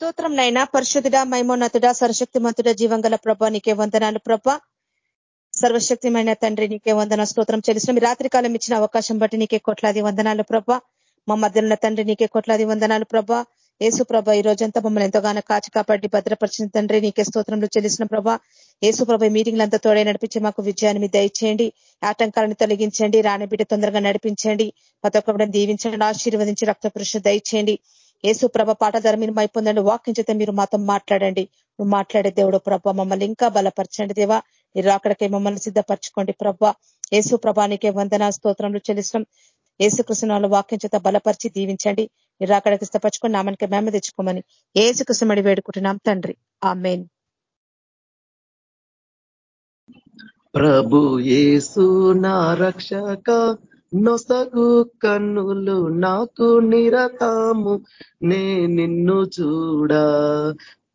స్తోత్రం నైనా పరిశుద్ధుడ మైమోన్నతుడ సర్వశక్తిమంతుడ జీవంగల ప్రభ నీకే వందనాలు ప్రభ. సర్వశక్తిమైన తండ్రి నీకే వందన స్తోత్రం చెల్లిసిన మీ రాత్రి కాలం ఇచ్చిన అవకాశం బట్టి నీకే కొట్లాది వందనాలు ప్రభ. మా మధ్యలో తండ్రి నీకే కొట్లాది వందనాలు ప్రభ. ఏసు ప్రభ ఈ రోజంతా మమ్మల్ని ఎంతగానో కాచి కాపాడి భద్రపరిచిన తండ్రి నీకే స్తోత్రంలో చెల్లిసిన ప్రభ. ఏసు ప్రభ మీటింగ్లంతా తోడే నడిపించి మాకు విజయాన్ని మీ దయచేయండి ఆటంకాలను తొలగించండి రాణబిడ్డ బిడ్డ తొందరగా నడిపించండి. ప్రతి ఒక్కరిని దీవించండి ఆశీర్వదించి రక్త పురుష దయచేయండి ఏసు ప్రభ ద్వారా మీరు మైపొందండి. వాక్యం చేత మీరు మాతో మాట్లాడండి. నువ్వు మాట్లాడే దేవుడు ప్రభ మమ్మల్ని ఇంకా బలపరచండి దేవా. మీరు అక్కడికే మమ్మల్ని సిద్ధపరచుకోండి ప్రభ. ఏసు ప్రభానికే వందన స్తోత్రంలో చెల్లిస్తాం ఏసు వాక్యం చేత బలపరిచి దీవించండి. మీరు అక్కడికి ఇష్టపరచుకొని నామనికి మేమ తెచ్చుకోమని ఏసుకృష్ణమడి వేడుకుంటున్నాం తండ్రి. ఆ మెయిన్ ప్రభు ఏసు నా రక్షక నొసగు కన్నులు నాకు నిరతాము నే నిన్ను చూడా.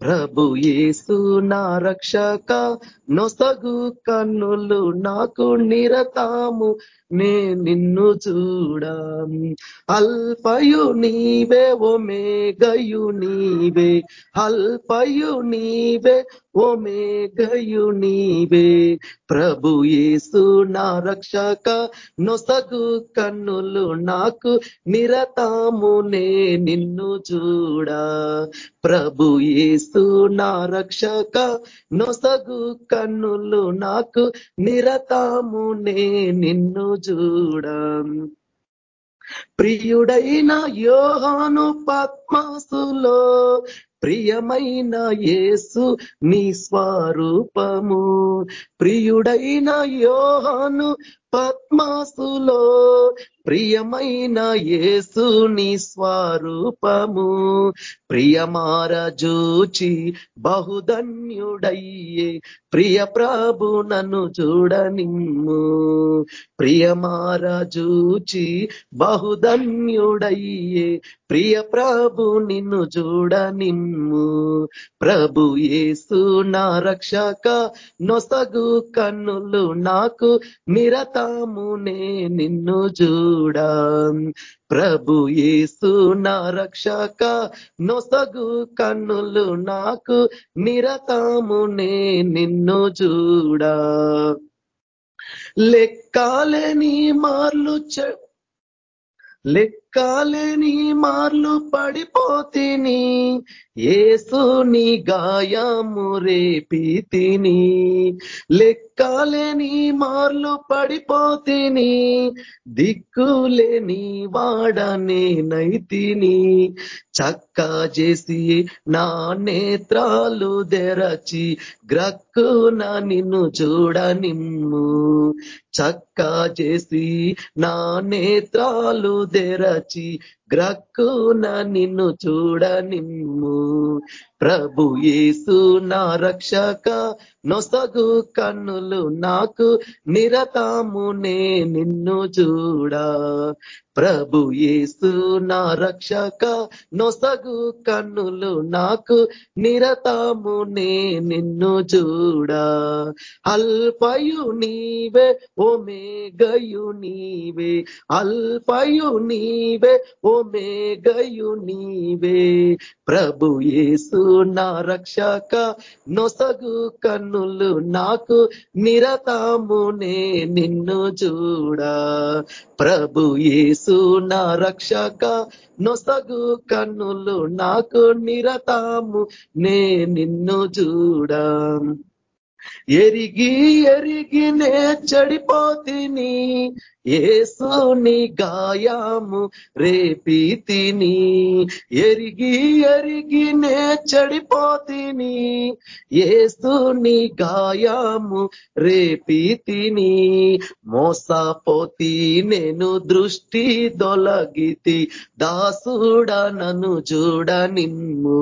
ప్రభు ఏసు నా రక్షక నొసగు కన్నులు నాకు నిరతాము నే నిన్ను చూడా. అల్పయు నీవే ఒమేగయు నీవే అల్పయు నీవే ఒమేగయు నీవే ప్రభు యేసు నా రక్షక నొసగు కన్నులు నాకు నిరతాము నే నిన్ను చూడా. ప్రభు యేసు నా రక్షక నొసగు కన్నులు నాకు నిరతాము నే నిన్ను చూడ. ప్రియుడైన యోహాను పద్మాసులో ప్రియమైన యేసు నీ స్వరూపము. ప్రియుడైన యోహాను పద్మాసులో ప్రియమైన యేసుని స్వరూపము. ప్రియమారజూచి బహుధన్యుడయ్యే ప్రియ ప్రభు నన్ను చూడనిమ్ము. ప్రియమారజూచి బహుధన్యుడయ్యే ప్రియ ప్రభు నిన్ను చూడనిమ్ము. ప్రభు ఏసు నా రక్షక నొసగు కన్నులు నాకు నిరతామునే నిన్ను చూడా. ప్రభు యేసు నా రక్షక నొసగు కన్నులు నాకు నిరతమునే నిన్ను చూడా. లెక్కాలేని మార్లు లెక్కాలని మార్లు పడిపోతిని. ఏసుని గాయము రేపితిని. లెక్కాలేని మార్లు పడిపోతిని. దిక్కులేని వాడనే నైతిని చక్కా చేసి నా నేత్రాలు తెరచి గ్రక్కున నిన్ను చూడనిమ్ము. చక్కా చేసి నా నేత్రాలు తెరచి church గ్రక్కున నిన్ను చూడనిమ్ము ప్రభు ఏసు నా రక్షక నొసగు కన్నులు నాకు నిరతామునే నిన్ను చూడ. ప్రభు ఏసు నా రక్షక నొసగు కన్నులు నాకు నిరతామునే నిన్ను చూడ. అల్పయు నీవే ఓమేగయు నీవే. అల్పయు నీవే ఓమేగయు నీవే. ప్రభు యేసు నా రక్షక నొసగు కన్నులు నాకు నిరతామునే నిన్ను చూడ. ప్రభు యేసు నా రక్షక నొసగు కన్నులు నాకు నిరతాము నే నిన్ను చూడ. ఎరిగి ఎరిగి నే చెడిపోతిని ఏసోని గాయాము రేపితిని ఎరిగి ఎరిగి నే చెడిపోతిని. ఏసుని గాయాము రేపితిని మోసపోతి నేను దృష్టి దొలగితి దాసుడ నన్ను చూడ నిమ్ము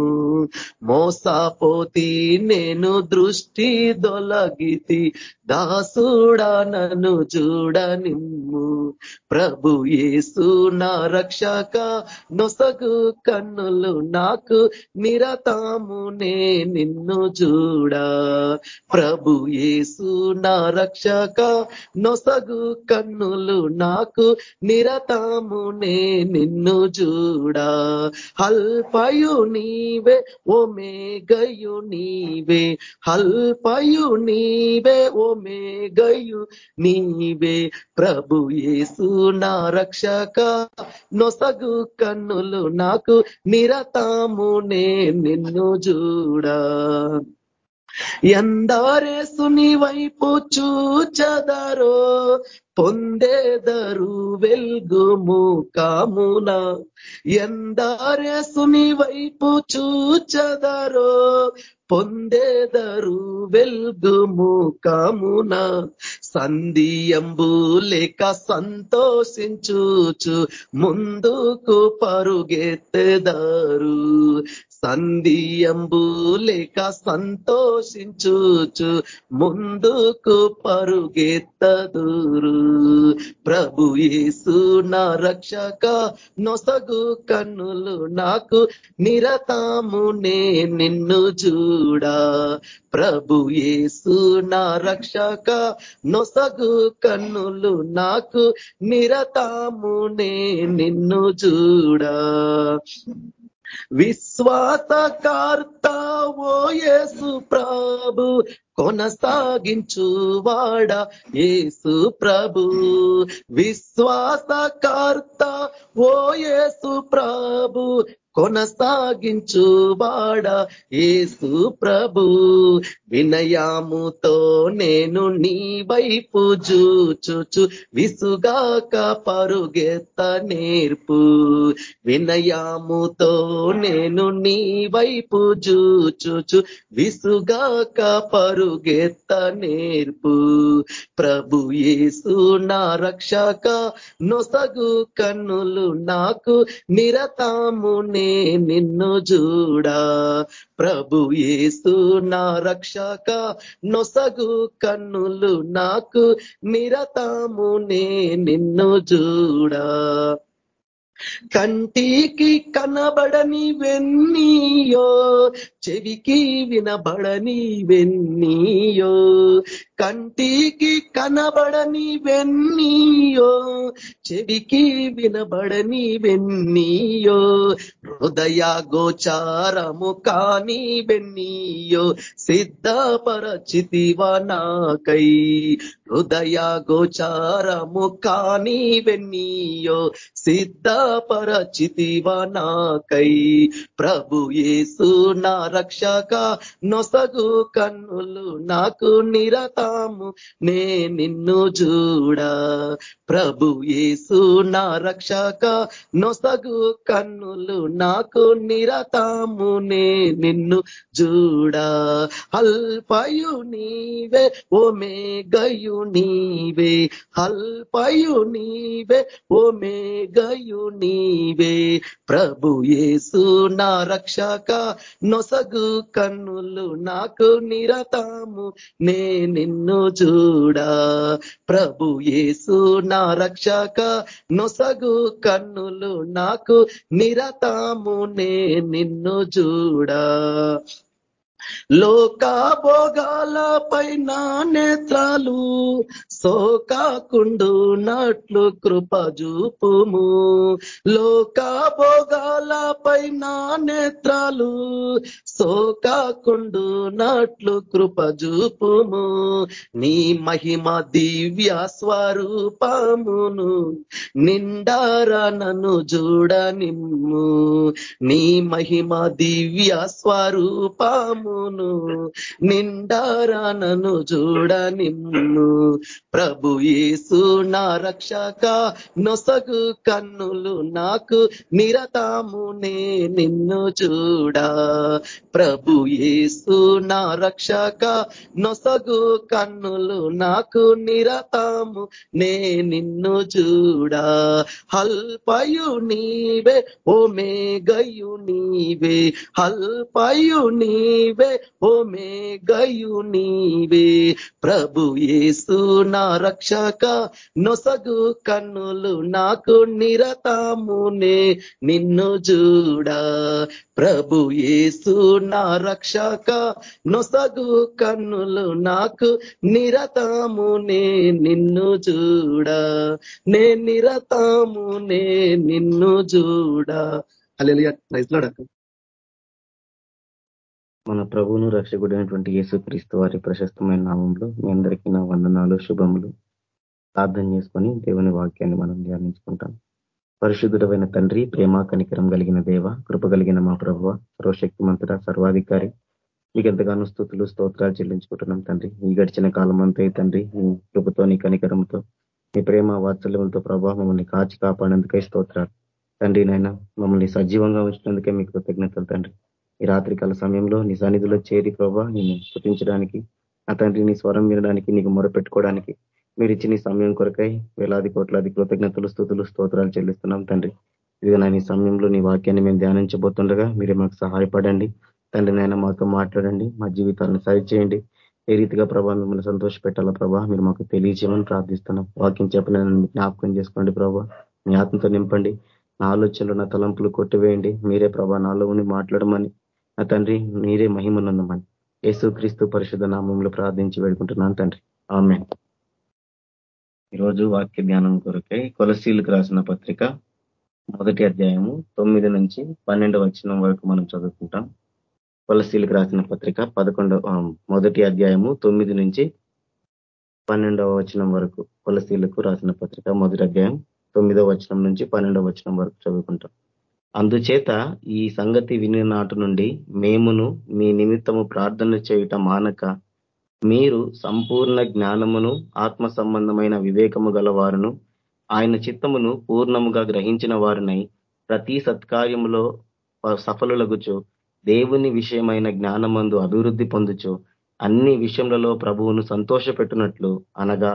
మోసపోతి నేను దృష్టి దొలగితి దాసుడ నన్ను చూడ నిమ్ము నిమ్ము ప్రభు యేసు నా రక్షక నొసగు కన్నులు నాకు నిరతాము నే నిన్ను చూడా. ప్రభు యేసు నా రక్షక నొసగు కన్నులు నాకు నిరతాము నే నిన్ను చూడా. హల్పయు నీవే ఒమేగయు నీవే. హల్పయు నీవే ఒమేగయు నీవే. ప్రభు ఏసు నా రక్షక నొసగు కన్నులు నాకు నిరతామునే నిన్ను చూడా ఎందారేసుని వైపు చూచదరో పొందేదరు వెల్గుము కామున. ఎందారేసుని వైపు చూచదరో పొందేదరు వెల్గుము కామున. సంధియంబు లేక సంతోషించుచు ముందుకు పరుగెత్తెదారు. సంధియంబు లేక సంతోషించుచు ముందుకు పరుగెత్తదురు ప్రభు యేసు నా రక్షక నొసగు కన్నులు నాకు నిరతాము నే నిన్ను చూడా. ప్రభు యేసు నా రక్షక నొసగు కన్నులు నాకు నిరతాము నే నిన్ను చూడా. విశ్వాసకర్త ఓయేసు యేసు ప్రభు కొనసాగించువాడ ఏసు ప్రభు. విశ్వాసకర్త ఓయేసు ప్రభు కొనసాగించువాడ ఏసు ప్రభు. వినయాముతో నేను నీ వైపు చూచుచు విసుగాక పరుగెత్త నేర్పు. వినయాముతో నేను నీ వైపు చూచుచు విసుగాక పరుగెత్త నేర్పు. ప్రభు ఏసు నా రక్షక నొసగు కన్నులు నాకు నే నిన్ను చూడా ప్రభు ఏసు నా రక్షక నొసగు కన్నులు నాకు నిరతామునే నిన్ను చూడా కంటికి కనబడని వెన్నీయో చెవికి వినబడని వెన్నీయో కంటికి కనబడని వెన్నీయో చెవికి వినబడని వెన్నీయో హృదయ గోచారము కాని వెన్నీయో సిద్ధపరచితివా నాకై హృదయ గోచారము కాని వెన్నీయో సిద్ధపరచితివా నాకై ప్రభు ఏసు నా రక్షక నొసగు కన్నులు నాకు నిరతాము నే నిన్ను చూడ ప్రభు యేసు నా రక్షక నొసగు కన్నులు నాకు నిరతాము నే నిన్ను చూడ అల్పయు నీవే ఓమే గయు నీవే. అల్పయు నీవే ఓమే గయు నీవే. ప్రభు యేసు నా రక్షక నొస నొసగు కన్నులు నాకు నిరతాము. నే నిన్ను చూడా. ప్రభు యేసు నా రక్షక. నొసగు కన్నులు నాకు నిరతాము. నే నిన్ను చూడా. లోకా భోగాలపై నా నేత్రాలు సోకాకుండునట్లు కృప చూపుము. లోకా భోగాలపై పైన నేత్రాలు సోకాకుండునట్లు కృప చూపుము. నీ మహిమ దివ్య స్వరూపమును నిండారా నన్ను చూడనిమ్ము. నీ మహిమ దివ్య ప్రభువును నిండారా నన్ను నిన్ను. ప్రభు యేసు నా రక్షక నొసగు కన్నులు నాకు నిరతామునే నిన్ను చూడ ప్రభు యేసు నా రక్షక నొసగు కన్నులు నాకు నిరతాము నే నిన్ను చూడ హల్పయు నీవే ఓ మేఘయు నీవే హల్పయు నీవే నీవే ఓమే గయు నీవే. ప్రభు యేసు నా రక్షక నొసగు కన్నులు నాకు నిరతామునే. నిన్ను చూడా ప్రభు యేసు నా రక్షక నొసగు కన్నులు నాకు నిరతామునే. నిన్ను చూడా నే నిరతామునే నిన్ను చూడా అలెలియా మన ప్రభువును రక్షకుడైనటువంటి యేసుక్రీస్తు వారి ప్రశస్తమైన నామంలో మీ అందరికీ నా వందనాలు శుభములు. ప్రార్థన చేసుకొని దేవుని వాక్యాన్ని మనం ధ్యానించుకుంటాం. పరిశుద్ధుడమైన తండ్రి ప్రేమ కనికరం కలిగిన దేవ కృప కలిగిన మా ప్రభువ సర్వశక్తిమంతుడ సర్వాధికారి. మీకు ఎంతగానో స్థుతులు స్తోత్రాలు చెల్లించుకుంటున్నాం తండ్రి. ఈ గడిచిన కాలం అంతే తండ్రి మీ కృపతో నీ కనికరంతో మీ ప్రేమ వాత్సల్యంతో ప్రభావ మమ్మల్ని కాచి కాపాడేందుకై స్తోత్రాలు. తండ్రి నైనా మమ్మల్ని సజీవంగా ఉంచినందుకే మీకు కృతజ్ఞతలు తండ్రి. ఈ రాత్రికాల సమయంలో నీ సన్నిధిలో చేరి ప్రభా నేను స్థుతించడానికి నా తండ్రి నీ స్వరం వినడానికి నీకు మొరపెట్టుకోవడానికి మీరు ఇచ్చిన సమయం కొరకై వేలాది కోట్లాది కృతజ్ఞతలు స్థుతులు స్తోత్రాలు చెల్లిస్తున్నాం తండ్రి. ఇదిగా నా ఈ సమయంలో నీ వాక్యాన్ని మేము ధ్యానించబోతుండగా మీరే మాకు సహాయపడండి. తండ్రి నాయన మాతో మాట్లాడండి మా జీవితాలను సరిచేయండి. ఏ రీతిగా ప్రభా మిమ్మల్ని సంతోష పెట్టాలా ప్రభా? మీరు మాకు తెలియజేయమని ప్రార్థిస్తున్నాం. వాక్యం చెప్పిన జ్ఞాపకం చేసుకోండి ప్రభా. మీ ఆత్మతో నింపండి. నా ఆలోచనలు నా తలంపులు కొట్టివేయండి. మీరే ప్రభా నాలో ఉండి మాట్లాడమని నా తండ్రి మీరే మహిమనున్నమని యేసు క్రీస్తు పరిశుధ నామంలో ప్రార్థించి వేడుకుంటున్నాను తండ్రి. ఆమె ఈరోజు వాక్య ధ్యానం కొరకై కొలసీలకు రాసిన పత్రిక మొదటి అధ్యాయము తొమ్మిది నుంచి పన్నెండవ వచ్చిన వరకు మనం చదువుకుంటాం. కొలసీలకు రాసిన పత్రిక పదకొండవ మొదటి అధ్యాయము తొమ్మిది నుంచి పన్నెండవ వచనం వరకు కొలసీలకు రాసిన పత్రిక మొదటి అధ్యాయం తొమ్మిదవ వచనం నుంచి పన్నెండవ వచనం వరకు చదువుకుంటాం. అందుచేత ఈ సంగతి విని నాటి నుండి మేమును మీ నిమిత్తము ప్రార్థన చేయుట మానక మీరు సంపూర్ణ జ్ఞానమును ఆత్మ సంబంధమైన వివేకము గలవారును ఆయన చిత్తమును పూర్ణముగా గ్రహించిన వారినై ప్రతి సత్కార్యములో సఫలులగుచు దేవుని విషయమైన జ్ఞానమందు అభివృద్ధి పొందుచు అన్ని విషయములలో ప్రభువును సంతోషపెట్టునట్లు అనగా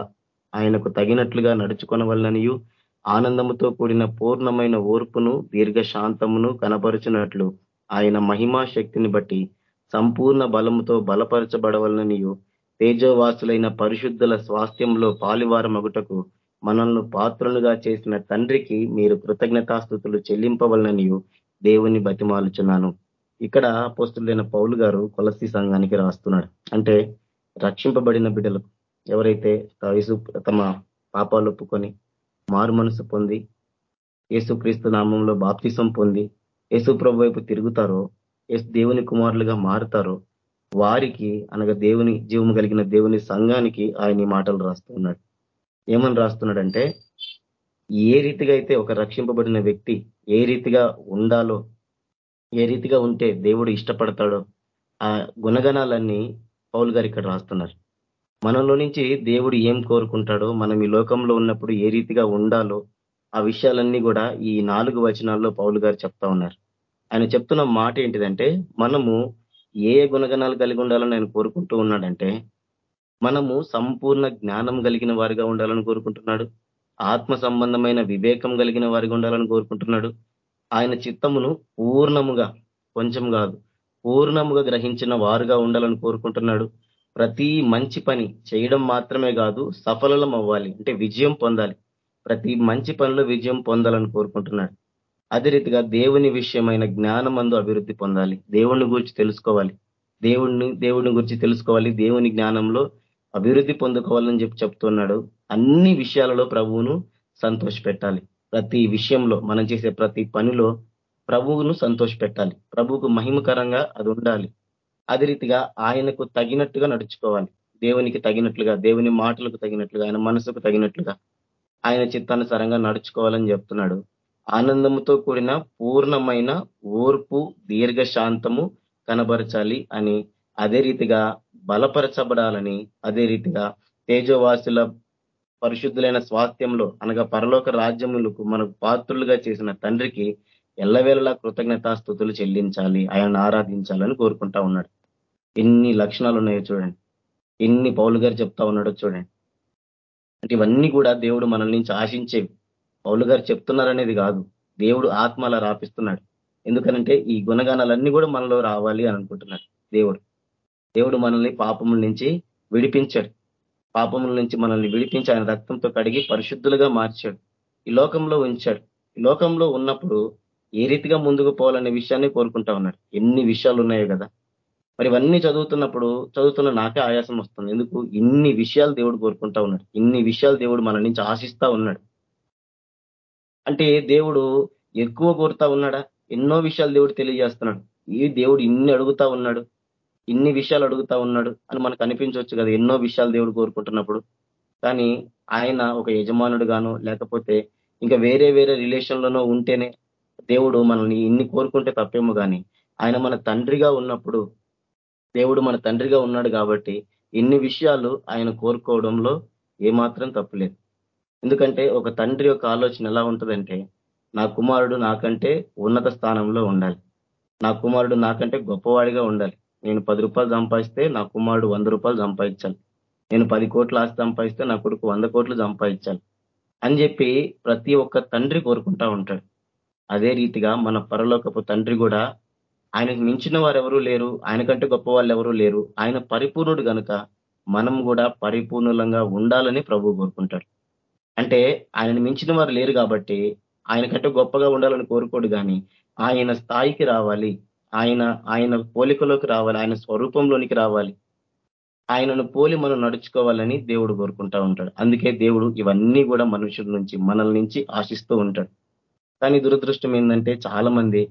ఆయనకు తగినట్లుగా నడుచుకొనవలననియు ఆనందముతో కూడిన పూర్ణమైన ఓర్పును దీర్ఘశాంతమును శాంతమును ఆయన మహిమా శక్తిని బట్టి సంపూర్ణ బలముతో బలపరచబడవలననియు తేజోవాసులైన పరిశుద్ధుల స్వాస్థ్యంలో పాలివారమగుటకు మనల్ని పాత్రలుగా చేసిన తండ్రికి మీరు కృతజ్ఞతాస్థుతులు చెల్లింపవలననియు దేవుని బతిమాలుచున్నాను. ఇక్కడ పోస్తులైన పౌలు గారు కొలసి సంఘానికి రాస్తున్నాడు. అంటే రక్షింపబడిన బిడ్డలకు ఎవరైతే తమ పాపాలు ఒప్పుకొని మారు మనసు పొంది యేసుక్రీస్తు నామంలో బాప్తిసం పొంది యేసు ప్రభు వైపు తిరుగుతారో దేవుని కుమారులుగా మారుతారో వారికి అనగా దేవుని జీవము కలిగిన దేవుని సంఘానికి ఆయన మాటలు రాస్తున్నాడు ఏమని రాస్తున్నాడంటే ఏ రీతిగా అయితే ఒక రక్షింపబడిన వ్యక్తి ఏ రీతిగా ఉండాలో ఏ రీతిగా ఉంటే దేవుడు ఇష్టపడతాడో ఆ గుణగణాలన్నీ పౌల్ గారు ఇక్కడ రాస్తున్నారు. మనలో నుంచి దేవుడు ఏం కోరుకుంటాడో మనం ఈ లోకంలో ఉన్నప్పుడు ఏ రీతిగా ఉండాలో ఆ విషయాలన్నీ కూడా ఈ నాలుగు వచనాల్లో పౌలు గారు చెప్తా ఉన్నారు. ఆయన చెప్తున్న మాట ఏంటిదంటే మనము ఏ గుణగణాలు కలిగి ఉండాలని ఆయన కోరుకుంటూ ఉన్నాడంటే మనము సంపూర్ణ జ్ఞానం కలిగిన వారిగా ఉండాలని కోరుకుంటున్నాడు. ఆత్మ సంబంధమైన వివేకం కలిగిన వారిగా ఉండాలని కోరుకుంటున్నాడు. ఆయన చిత్తమును పూర్ణముగా కొంచెం కాదు పూర్ణముగా గ్రహించిన వారుగా ఉండాలని కోరుకుంటున్నాడు. ప్రతి మంచి పని చేయడం మాత్రమే కాదు సఫలం అవ్వాలి అంటే విజయం పొందాలి. ప్రతి మంచి పనిలో విజయం పొందాలని కోరుకుంటున్నాడు. అదే రీతిగా దేవుని విషయమైన జ్ఞానమందు అభివృద్ధి పొందాలి. దేవుణ్ణి గురించి తెలుసుకోవాలి. దేవుణ్ణి దేవుని గురించి తెలుసుకోవాలి. దేవుని జ్ఞానంలో అభివృద్ధి పొందుకోవాలని చెప్పి చెప్తున్నాడు. అన్ని విషయాలలో ప్రభువును సంతోష పెట్టాలి ప్రతి విషయంలో మనం చేసే ప్రతి పనిలో ప్రభువును సంతోష పెట్టాలి ప్రభువుకు మహిమకరంగా అది ఉండాలి. అదే రీతిగా ఆయనకు తగినట్టుగా నడుచుకోవాలి. దేవునికి తగినట్లుగా దేవుని మాటలకు తగినట్లుగా ఆయన మనసుకు తగినట్లుగా ఆయన చిత్తానుసారంగా నడుచుకోవాలని చెప్తున్నాడు. ఆనందముతో కూడిన పూర్ణమైన ఓర్పు దీర్ఘశాంతము కనబరచాలి అని అదే రీతిగా బలపరచబడాలని అదే రీతిగా తేజవాసుల పరిశుద్ధులైన స్వాస్థ్యంలో అనగా పరలోక రాజ్యములకు మనకు పాత్రులుగా చేసిన తండ్రికి ఎల్లవేళలా కృతజ్ఞతాస్థుతులు చెల్లించాలి. ఆయన ఆరాధించాలని కోరుకుంటా ఉన్నాడు. ఎన్ని లక్షణాలు ఉన్నాయో చూడండి. ఎన్ని పౌలు గారు చెప్తా ఉన్నాడో చూడండి. అంటే ఇవన్నీ కూడా దేవుడు మనల్ నుంచి ఆశించేవి పౌలు గారు చెప్తున్నారనేది కాదు. దేవుడు ఆత్మ అలా రాపిస్తున్నాడు. ఎందుకనంటే ఈ గుణగానాలన్నీ కూడా మనలో రావాలి అని అనుకుంటున్నాడు దేవుడు. దేవుడు మనల్ని పాపముల నుంచి విడిపించాడు. పాపముల నుంచి మనల్ని విడిపించి ఆయన రక్తంతో కడిగి పరిశుద్ధులుగా మార్చాడు. ఈ లోకంలో ఉంచాడు. ఈ లోకంలో ఉన్నప్పుడు ఏ రీతిగా ముందుకు పోవాలనే విషయాన్ని కోరుకుంటా ఉన్నాడు. ఎన్ని విషయాలు ఉన్నాయో కదా. మరి ఇవన్నీ చదువుతున్నప్పుడు చదువుతున్న నాకే ఆయాసం వస్తుంది. ఎందుకు? ఇన్ని విషయాలు దేవుడు కోరుకుంటా ఉన్నాడు. ఇన్ని విషయాలు దేవుడు మన నుంచి ఆశిస్తా ఉన్నాడు. అంటే దేవుడు ఎక్కువ కోరుతా ఉన్నాడా? ఎన్నో విషయాలు దేవుడు తెలియజేస్తున్నాడు. ఈ దేవుడు ఇన్ని అడుగుతా ఉన్నాడు? ఇన్ని విషయాలు అడుగుతా ఉన్నాడు అని మనకు అనిపించవచ్చు కదా ఎన్నో విషయాలు దేవుడు కోరుకుంటున్నప్పుడు. కానీ ఆయన ఒక యజమానుడు గాను లేకపోతే ఇంకా వేరే వేరే రిలేషన్లోనో ఉంటేనే దేవుడు మనల్ని ఇన్ని కోరుకుంటే తప్పేమో కానీ ఆయన మన తండ్రిగా ఉన్నప్పుడు దేవుడు మన తండ్రిగా ఉన్నాడు కాబట్టి ఇన్ని విషయాలు ఆయన కోరుకోవడంలో ఏమాత్రం తప్పులేదు ఎందుకంటే ఒక తండ్రి యొక్క ఆలోచన ఎలా ఉంటుందంటే నా కుమారుడు నాకంటే ఉన్నత స్థానంలో ఉండాలి. నా కుమారుడు నాకంటే గొప్పవాడిగా ఉండాలి. నేను పది రూపాయలు సంపాదిస్తే నా కుమారుడు వంద రూపాయలు సంపాదించాలి. నేను పది కోట్ల ఆస్తి సంపాదిస్తే నా కొడుకు వంద కోట్లు సంపాదించాలి అని చెప్పి ప్రతి ఒక్క తండ్రి కోరుకుంటా ఉంటాడు. అదే రీతిగా మన పరలోకపు తండ్రి కూడా ఆయనకు మించిన వారు ఎవరూ లేరు ఆయనకంటే గొప్ప వాళ్ళు ఎవరూ లేరు. ఆయన పరిపూర్ణుడు కనుక మనం కూడా పరిపూర్ణులంగా ఉండాలని ప్రభు కోరుకుంటాడు. అంటే ఆయనను మించిన వారు లేరు కాబట్టి ఆయనకంటే గొప్పగా ఉండాలని కోరుకోడు కానీ ఆయన స్థాయికి రావాలి. ఆయన ఆయన పోలికలోకి రావాలి. ఆయన స్వరూపంలోనికి రావాలి. ఆయనను పోలి మనం నడుచుకోవాలని దేవుడు కోరుకుంటా ఉంటాడు. అందుకే దేవుడు ఇవన్నీ కూడా మనుషుల నుంచి మనల్ నుంచి ఆశిస్తూ ఉంటాడు. కానీ దురదృష్టం ఏంటంటే చాలా మంది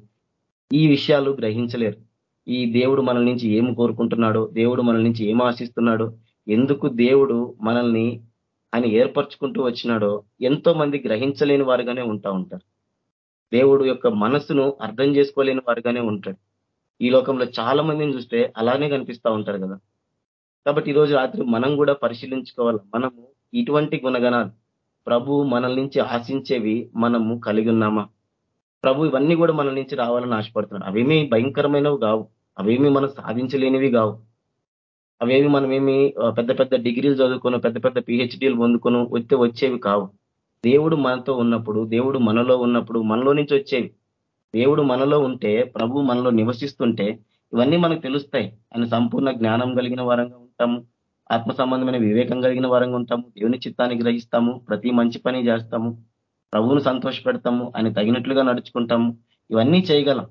ఈ విషయాలు గ్రహించలేరు. ఈ దేవుడు మన నుంచి ఏం కోరుకుంటున్నాడో దేవుడు మన నుంచి ఏం ఆశిస్తున్నాడో ఎందుకు దేవుడు మనల్ని ఆయన ఏర్పరచుకుంటూ వచ్చినాడో ఎంతో మంది గ్రహించలేని వారుగానే ఉంటా ఉంటారు. దేవుడు యొక్క మనసును అర్థం చేసుకోలేని వారుగానే ఉంటాడు. ఈ లోకంలో చాలా మందిని చూస్తే అలానే కనిపిస్తూ ఉంటారు కదా. కాబట్టి ఈరోజు రాత్రి మనం కూడా పరిశీలించుకోవాలి? మనము ఇటువంటి గుణగణాలు ప్రభు మనల్ నుంచి ఆశించేవి మనము కలిగి ఉన్నామా? ప్రభు ఇవన్నీ కూడా మన నుంచి రావాలని ఆశపడుతున్నాడు. అవేమీ భయంకరమైనవి కావు. అవేమి మనం సాధించలేనివి కావు. అవేమి మనమేమి పెద్ద పెద్ద డిగ్రీలు చదువుకుని పెద్ద పెద్ద పిహెచ్డీలు పొందుకుని వచ్చే వచ్చేవి కావు. దేవుడు మనతో ఉన్నప్పుడు దేవుడు మనలో ఉన్నప్పుడు మనలో నుంచి వచ్చేవి. దేవుడు మనలో ఉంటే ప్రభు మనలో నివసిస్తుంటే ఇవన్నీ మనకు తెలుస్తాయి. ఆయన సంపూర్ణ జ్ఞానం కలిగిన వారంగా ఉంటాము. ఆత్మ సంబంధమైన వివేకం కలిగిన వారంగా ఉంటాము. దేవుని చిత్తాన్ని గ్రహిస్తాము. ప్రతి మంచి పని చేస్తాము. ప్రభువును సంతోష పెడతాము ఆయన తగినట్లుగా నడుచుకుంటాము. ఇవన్నీ చేయగలం.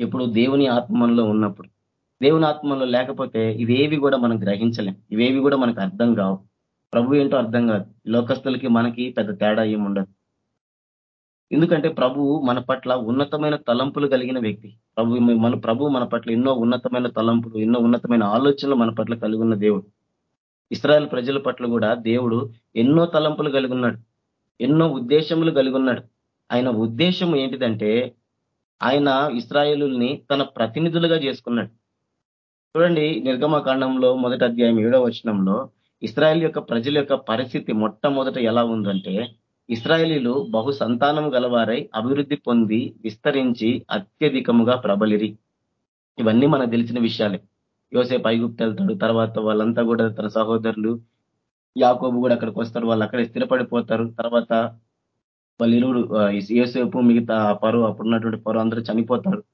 ఇప్పుడు దేవుని ఆత్మలో ఉన్నప్పుడు. దేవుని ఆత్మలో లేకపోతే ఇవేవి కూడా మనం గ్రహించలేం. ఇవేవి కూడా మనకు అర్థం కావు. ప్రభు ఏంటో అర్థం కాదు. లోకస్తులకి మనకి పెద్ద తేడా ఏమి ఉండదు. ఎందుకంటే ప్రభువు మన పట్ల ఉన్నతమైన తలంపులు కలిగిన వ్యక్తి. ప్రభు మన ప్రభు మన పట్ల ఎన్నో ఉన్నతమైన తలంపులు ఎన్నో ఉన్నతమైన ఆలోచనలు మన పట్ల కలిగి ఉన్న దేవుడు. ఇస్రాయల్ ప్రజల పట్ల కూడా దేవుడు ఎన్నో తలంపులు కలిగి ఉన్నాడు. ఎన్నో ఉద్దేశములు కలిగి ఉన్నాడు ఆయన ఉద్దేశం ఏంటిదంటే ఆయన ఇస్రాయేలుల్ని తన ప్రతినిధులుగా చేసుకున్నాడు. చూడండి నిర్గమకాండంలో మొదటి అధ్యాయం ఏడో వచనంలో ఇస్రాయేల్ యొక్క ప్రజల యొక్క పరిస్థితి మొట్టమొదట ఎలా ఉందంటే ఇస్రాయేలీలు బహు సంతానం గలవారై అభివృద్ధి పొంది విస్తరించి అత్యధికముగా ప్రబలిరి. ఇవన్నీ మనకు తెలిసిన విషయాలే. యోసేపు ఐగుప్తి వెళ్తాడు తర్వాత వాళ్ళంతా కూడా తన సహోదరులు యాకోబు కూడా అక్కడికి వస్తారు వాళ్ళు అక్కడే స్థిరపడిపోతారు. తర్వాత వాళ్ళు ఇరువురు ఏసేపు మిగతా పరు అప్పుడున్నటువంటి పరు అందరూ చనిపోతారు.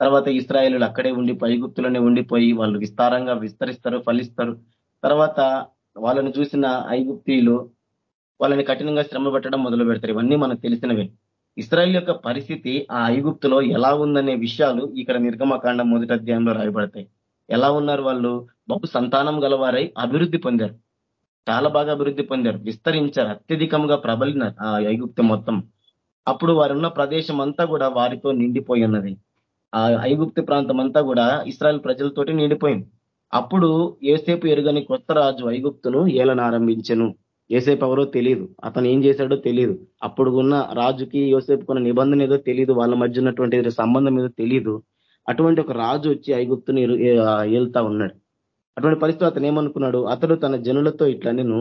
తర్వాత ఇస్రాయేలు అక్కడే ఉండి పైగుప్తులోనే ఉండిపోయి వాళ్ళు విస్తారంగా విస్తరిస్తారు ఫలిస్తారు. తర్వాత వాళ్ళని చూసిన ఐగుప్తీలు వాళ్ళని కఠినంగా శ్రమ పెట్టడం మొదలు పెడతారు. ఇవన్నీ మనకు తెలిసినవే. ఇస్రాయల్ యొక్క పరిస్థితి ఆ ఐగుప్తులో ఎలా ఉందనే విషయాలు ఇక్కడ నిర్గమకాండం మొదటి అధ్యాయంలో రాయబడతాయి. ఎలా ఉన్నారు వాళ్ళు? బహు సంతానం గలవారై అభివృద్ధి పొందారు. చాలా బాగా అభివృద్ధి పొందారు. విస్తరించారు. అత్యధికంగా ప్రబలినారు ఆ ఐగుప్తు మొత్తం. అప్పుడు వారున్న ప్రదేశం అంతా కూడా వారితో నిండిపోయి ఉన్నది. ఆ ఐగుప్తు ప్రాంతం అంతా కూడా ఇస్రాయల్ ప్రజలతోటి నిండిపోయింది. అప్పుడు ఏసేపు ఎరుగని కొత్త రాజు ఐగుప్తును ఏలను ఆరంభించను. ఏసేపు ఎవరో తెలియదు అతను ఏం చేశాడో తెలియదు అప్పుడు ఉన్న రాజుకి యోసేపుకున్న నిబంధన ఏదో తెలియదు వాళ్ళ మధ్య ఉన్నటువంటి సంబంధం ఏదో తెలియదు అటువంటి ఒక రాజు వచ్చి ఐగుప్తుని ఏళ్తా ఉన్నాడు. అటువంటి పరిస్థితి అతను ఏమనుకున్నాడు? అతడు తన జనులతో ఇట్లా నేను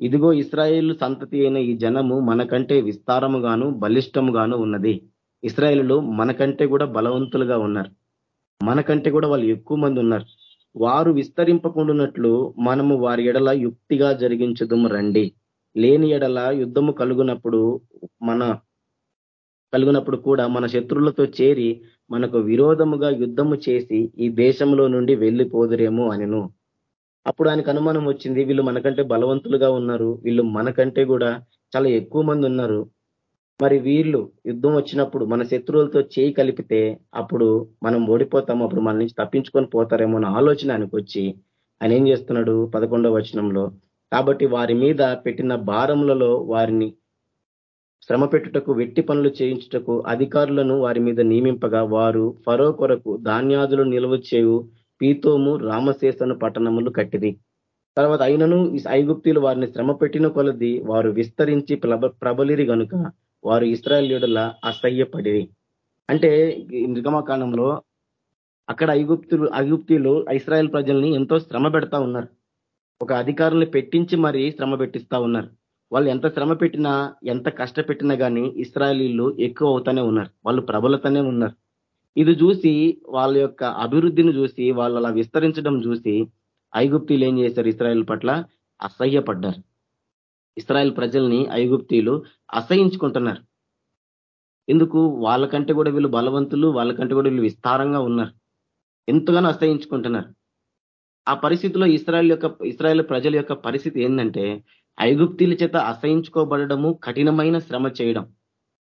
ఇదిగో ఇస్రాయేల్ సంతతి అయిన ఈ జనము మనకంటే విస్తారముగాను బలిష్టముగాను ఉన్నది. ఇస్రాయేలు మనకంటే కూడా బలవంతులుగా ఉన్నారు. మనకంటే కూడా వాళ్ళు ఎక్కువ మంది ఉన్నారు. వారు విస్తరింపకుండానట్లు మనము వారి ఎడల యుక్తిగా జరిగించదుము రండి. లేని ఎడల యుద్ధము కలుగునప్పుడు మన కలుగునప్పుడు కూడా మన శత్రువులతో చేరి మనకు విరోధముగా యుద్ధము చేసి ఈ దేశంలో నుండి వెళ్ళిపోదురేమో అనిను. అప్పుడు ఆయనకు అనుమానం వచ్చింది వీళ్ళు మనకంటే బలవంతులుగా ఉన్నారు వీళ్ళు మనకంటే కూడా చాలా ఎక్కువ మంది ఉన్నారు. మరి వీళ్ళు యుద్ధం వచ్చినప్పుడు మన శత్రువులతో చేయి కలిపితే అప్పుడు మనం ఓడిపోతాము అప్పుడు మన నుంచి తప్పించుకొని పోతారేమో అన్న ఆలోచన ఆయనకు వచ్చి ఆయన ఏం చేస్తున్నాడు పదకొండవ వచనంలో. కాబట్టి వారి మీద పెట్టిన భారములలో వారిని శ్రమ పెట్టుటకు వెట్టి పనులు చేయించుటకు అధికారులను వారి మీద నియమింపగా వారు ఫరో కొరకు ధాన్యాదులు నిల్వ చేయు పీతోము రామశేషను పట్టణములు కట్టిది తర్వాత అయినను ఈ ఐగుప్తులు వారిని శ్రమ పెట్టిన కొలది వారు విస్తరించి ప్రబలిరి గనుక వారు ఇస్రాయలీయుడుల అసహ్యపడిరి. అంటే నిర్గమకాండంలో అక్కడ ఐగుప్తులు ఐగుప్తీలు ఇస్రాయల్ ప్రజల్ని ఎంతో శ్రమ పెడతా ఉన్నారు. ఒక అధికారుల్ని పెట్టించి మరి శ్రమ పెట్టిస్తా ఉన్నారు. వాళ్ళు ఎంత శ్రమ పెట్టినా ఎంత కష్టపెట్టినా కానీ ఇస్రాయలీలు ఎక్కువ అవుతానే ఉన్నారు. వాళ్ళు ప్రబలతనే ఉన్నారు. ఇది చూసి వాళ్ళ యొక్క అభివృద్ధిని చూసి వాళ్ళు అలా విస్తరించడం చూసి ఐగుప్తీలు ఏం చేశారు? ఇస్రాయల్ పట్ల అసహ్యపడ్డారు. ఇస్రాయల్ ప్రజల్ని ఐగుప్తీలు అసహించుకుంటున్నారు. ఎందుకు? వాళ్ళకంటే కూడా వీళ్ళు బలవంతులు వాళ్ళకంటే కూడా వీళ్ళు విస్తారంగా ఉన్నారు. ఎంతగానో అసహించుకుంటున్నారు. ఆ పరిస్థితిలో ఇస్రాయల్ యొక్క ఇస్రాయల్ ప్రజల యొక్క పరిస్థితి ఏంటంటే ఐగుప్తీల చేత అసహించుకోబడము కఠినమైన శ్రమ చేయడం.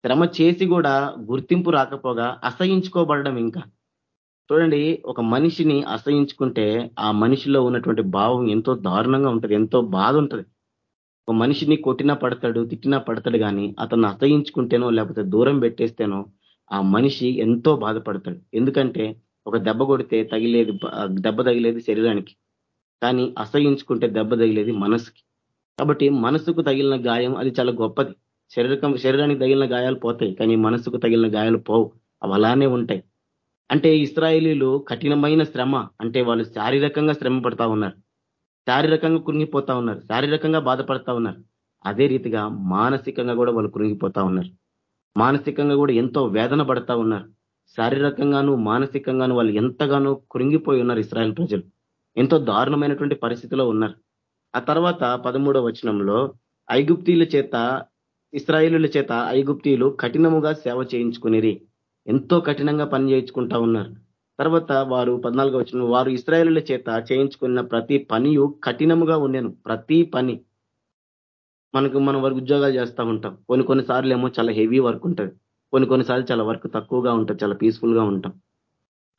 శ్రమ చేసి కూడా గుర్తింపు రాకపోగా అసహించుకోబడడం ఇంకా. చూడండి ఒక మనిషిని అసహించుకుంటే ఆ మనిషిలో ఉన్నటువంటి భావం ఎంతో దారుణంగా ఉంటుంది ఎంతో బాధ ఉంటుంది. ఒక మనిషిని కొట్టినా పడతాడు తిట్టినా పడతాడు కానీ అతను అసహించుకుంటేనో లేకపోతే దూరం పెట్టేస్తేనో ఆ మనిషి ఎంతో బాధపడతాడు. ఎందుకంటే ఒక దెబ్బ కొడితే తగిలేది దెబ్బ తగిలేది శరీరానికి. కానీ అసహించుకుంటే దెబ్బ తగిలేది మనసుకి. కాబట్టి మనసుకు తగిలిన గాయం అది చాలా గొప్పది. శరీరకం శరీరానికి తగిలిన గాయాలు పోతాయి కానీ మనసుకు తగిలిన గాయాలు పోవు. అవి అలానే ఉంటాయి. అంటే ఇస్రాయేలీలు కఠినమైన శ్రమ అంటే వాళ్ళు శారీరకంగా శ్రమ పడతా ఉన్నారు. శారీరకంగా కృంగిపోతా ఉన్నారు. శారీరకంగా బాధపడతా ఉన్నారు. అదే రీతిగా మానసికంగా కూడా వాళ్ళు కృంగిపోతా ఉన్నారు. మానసికంగా కూడా ఎంతో వేదన పడతా ఉన్నారు. శారీరకంగాను మానసికంగాను వాళ్ళు ఎంతగానో కృంగిపోయి ఉన్నారు ఇస్రాయల్ ప్రజలు. ఎంతో దారుణమైనటువంటి పరిస్థితిలో ఉన్నారు. ఆ తర్వాత పదమూడవ వచనంలో ఐగుప్తీల చేత ఇస్రాయేలుల చేత ఐగుప్తీలు కఠినముగా సేవ చేయించుకునేది ఎంతో కఠినంగా పని చేయించుకుంటా ఉన్నారు. తర్వాత వారు పద్నాలుగో వచ్చిన వారు ఇస్రాయేలుల చేత చేయించుకున్న ప్రతి పనియు కఠినముగా ఉండేను. ప్రతి పని. మనకు మనం వరకు ఉద్యోగాలు చేస్తూ ఉంటాం. కొన్ని కొన్నిసార్లు ఏమో చాలా హెవీ వర్క్ ఉంటుంది. కొన్ని కొన్నిసార్లు చాలా వర్క్ తక్కువగా ఉంటుంది చాలా పీస్ఫుల్గా ఉంటాం.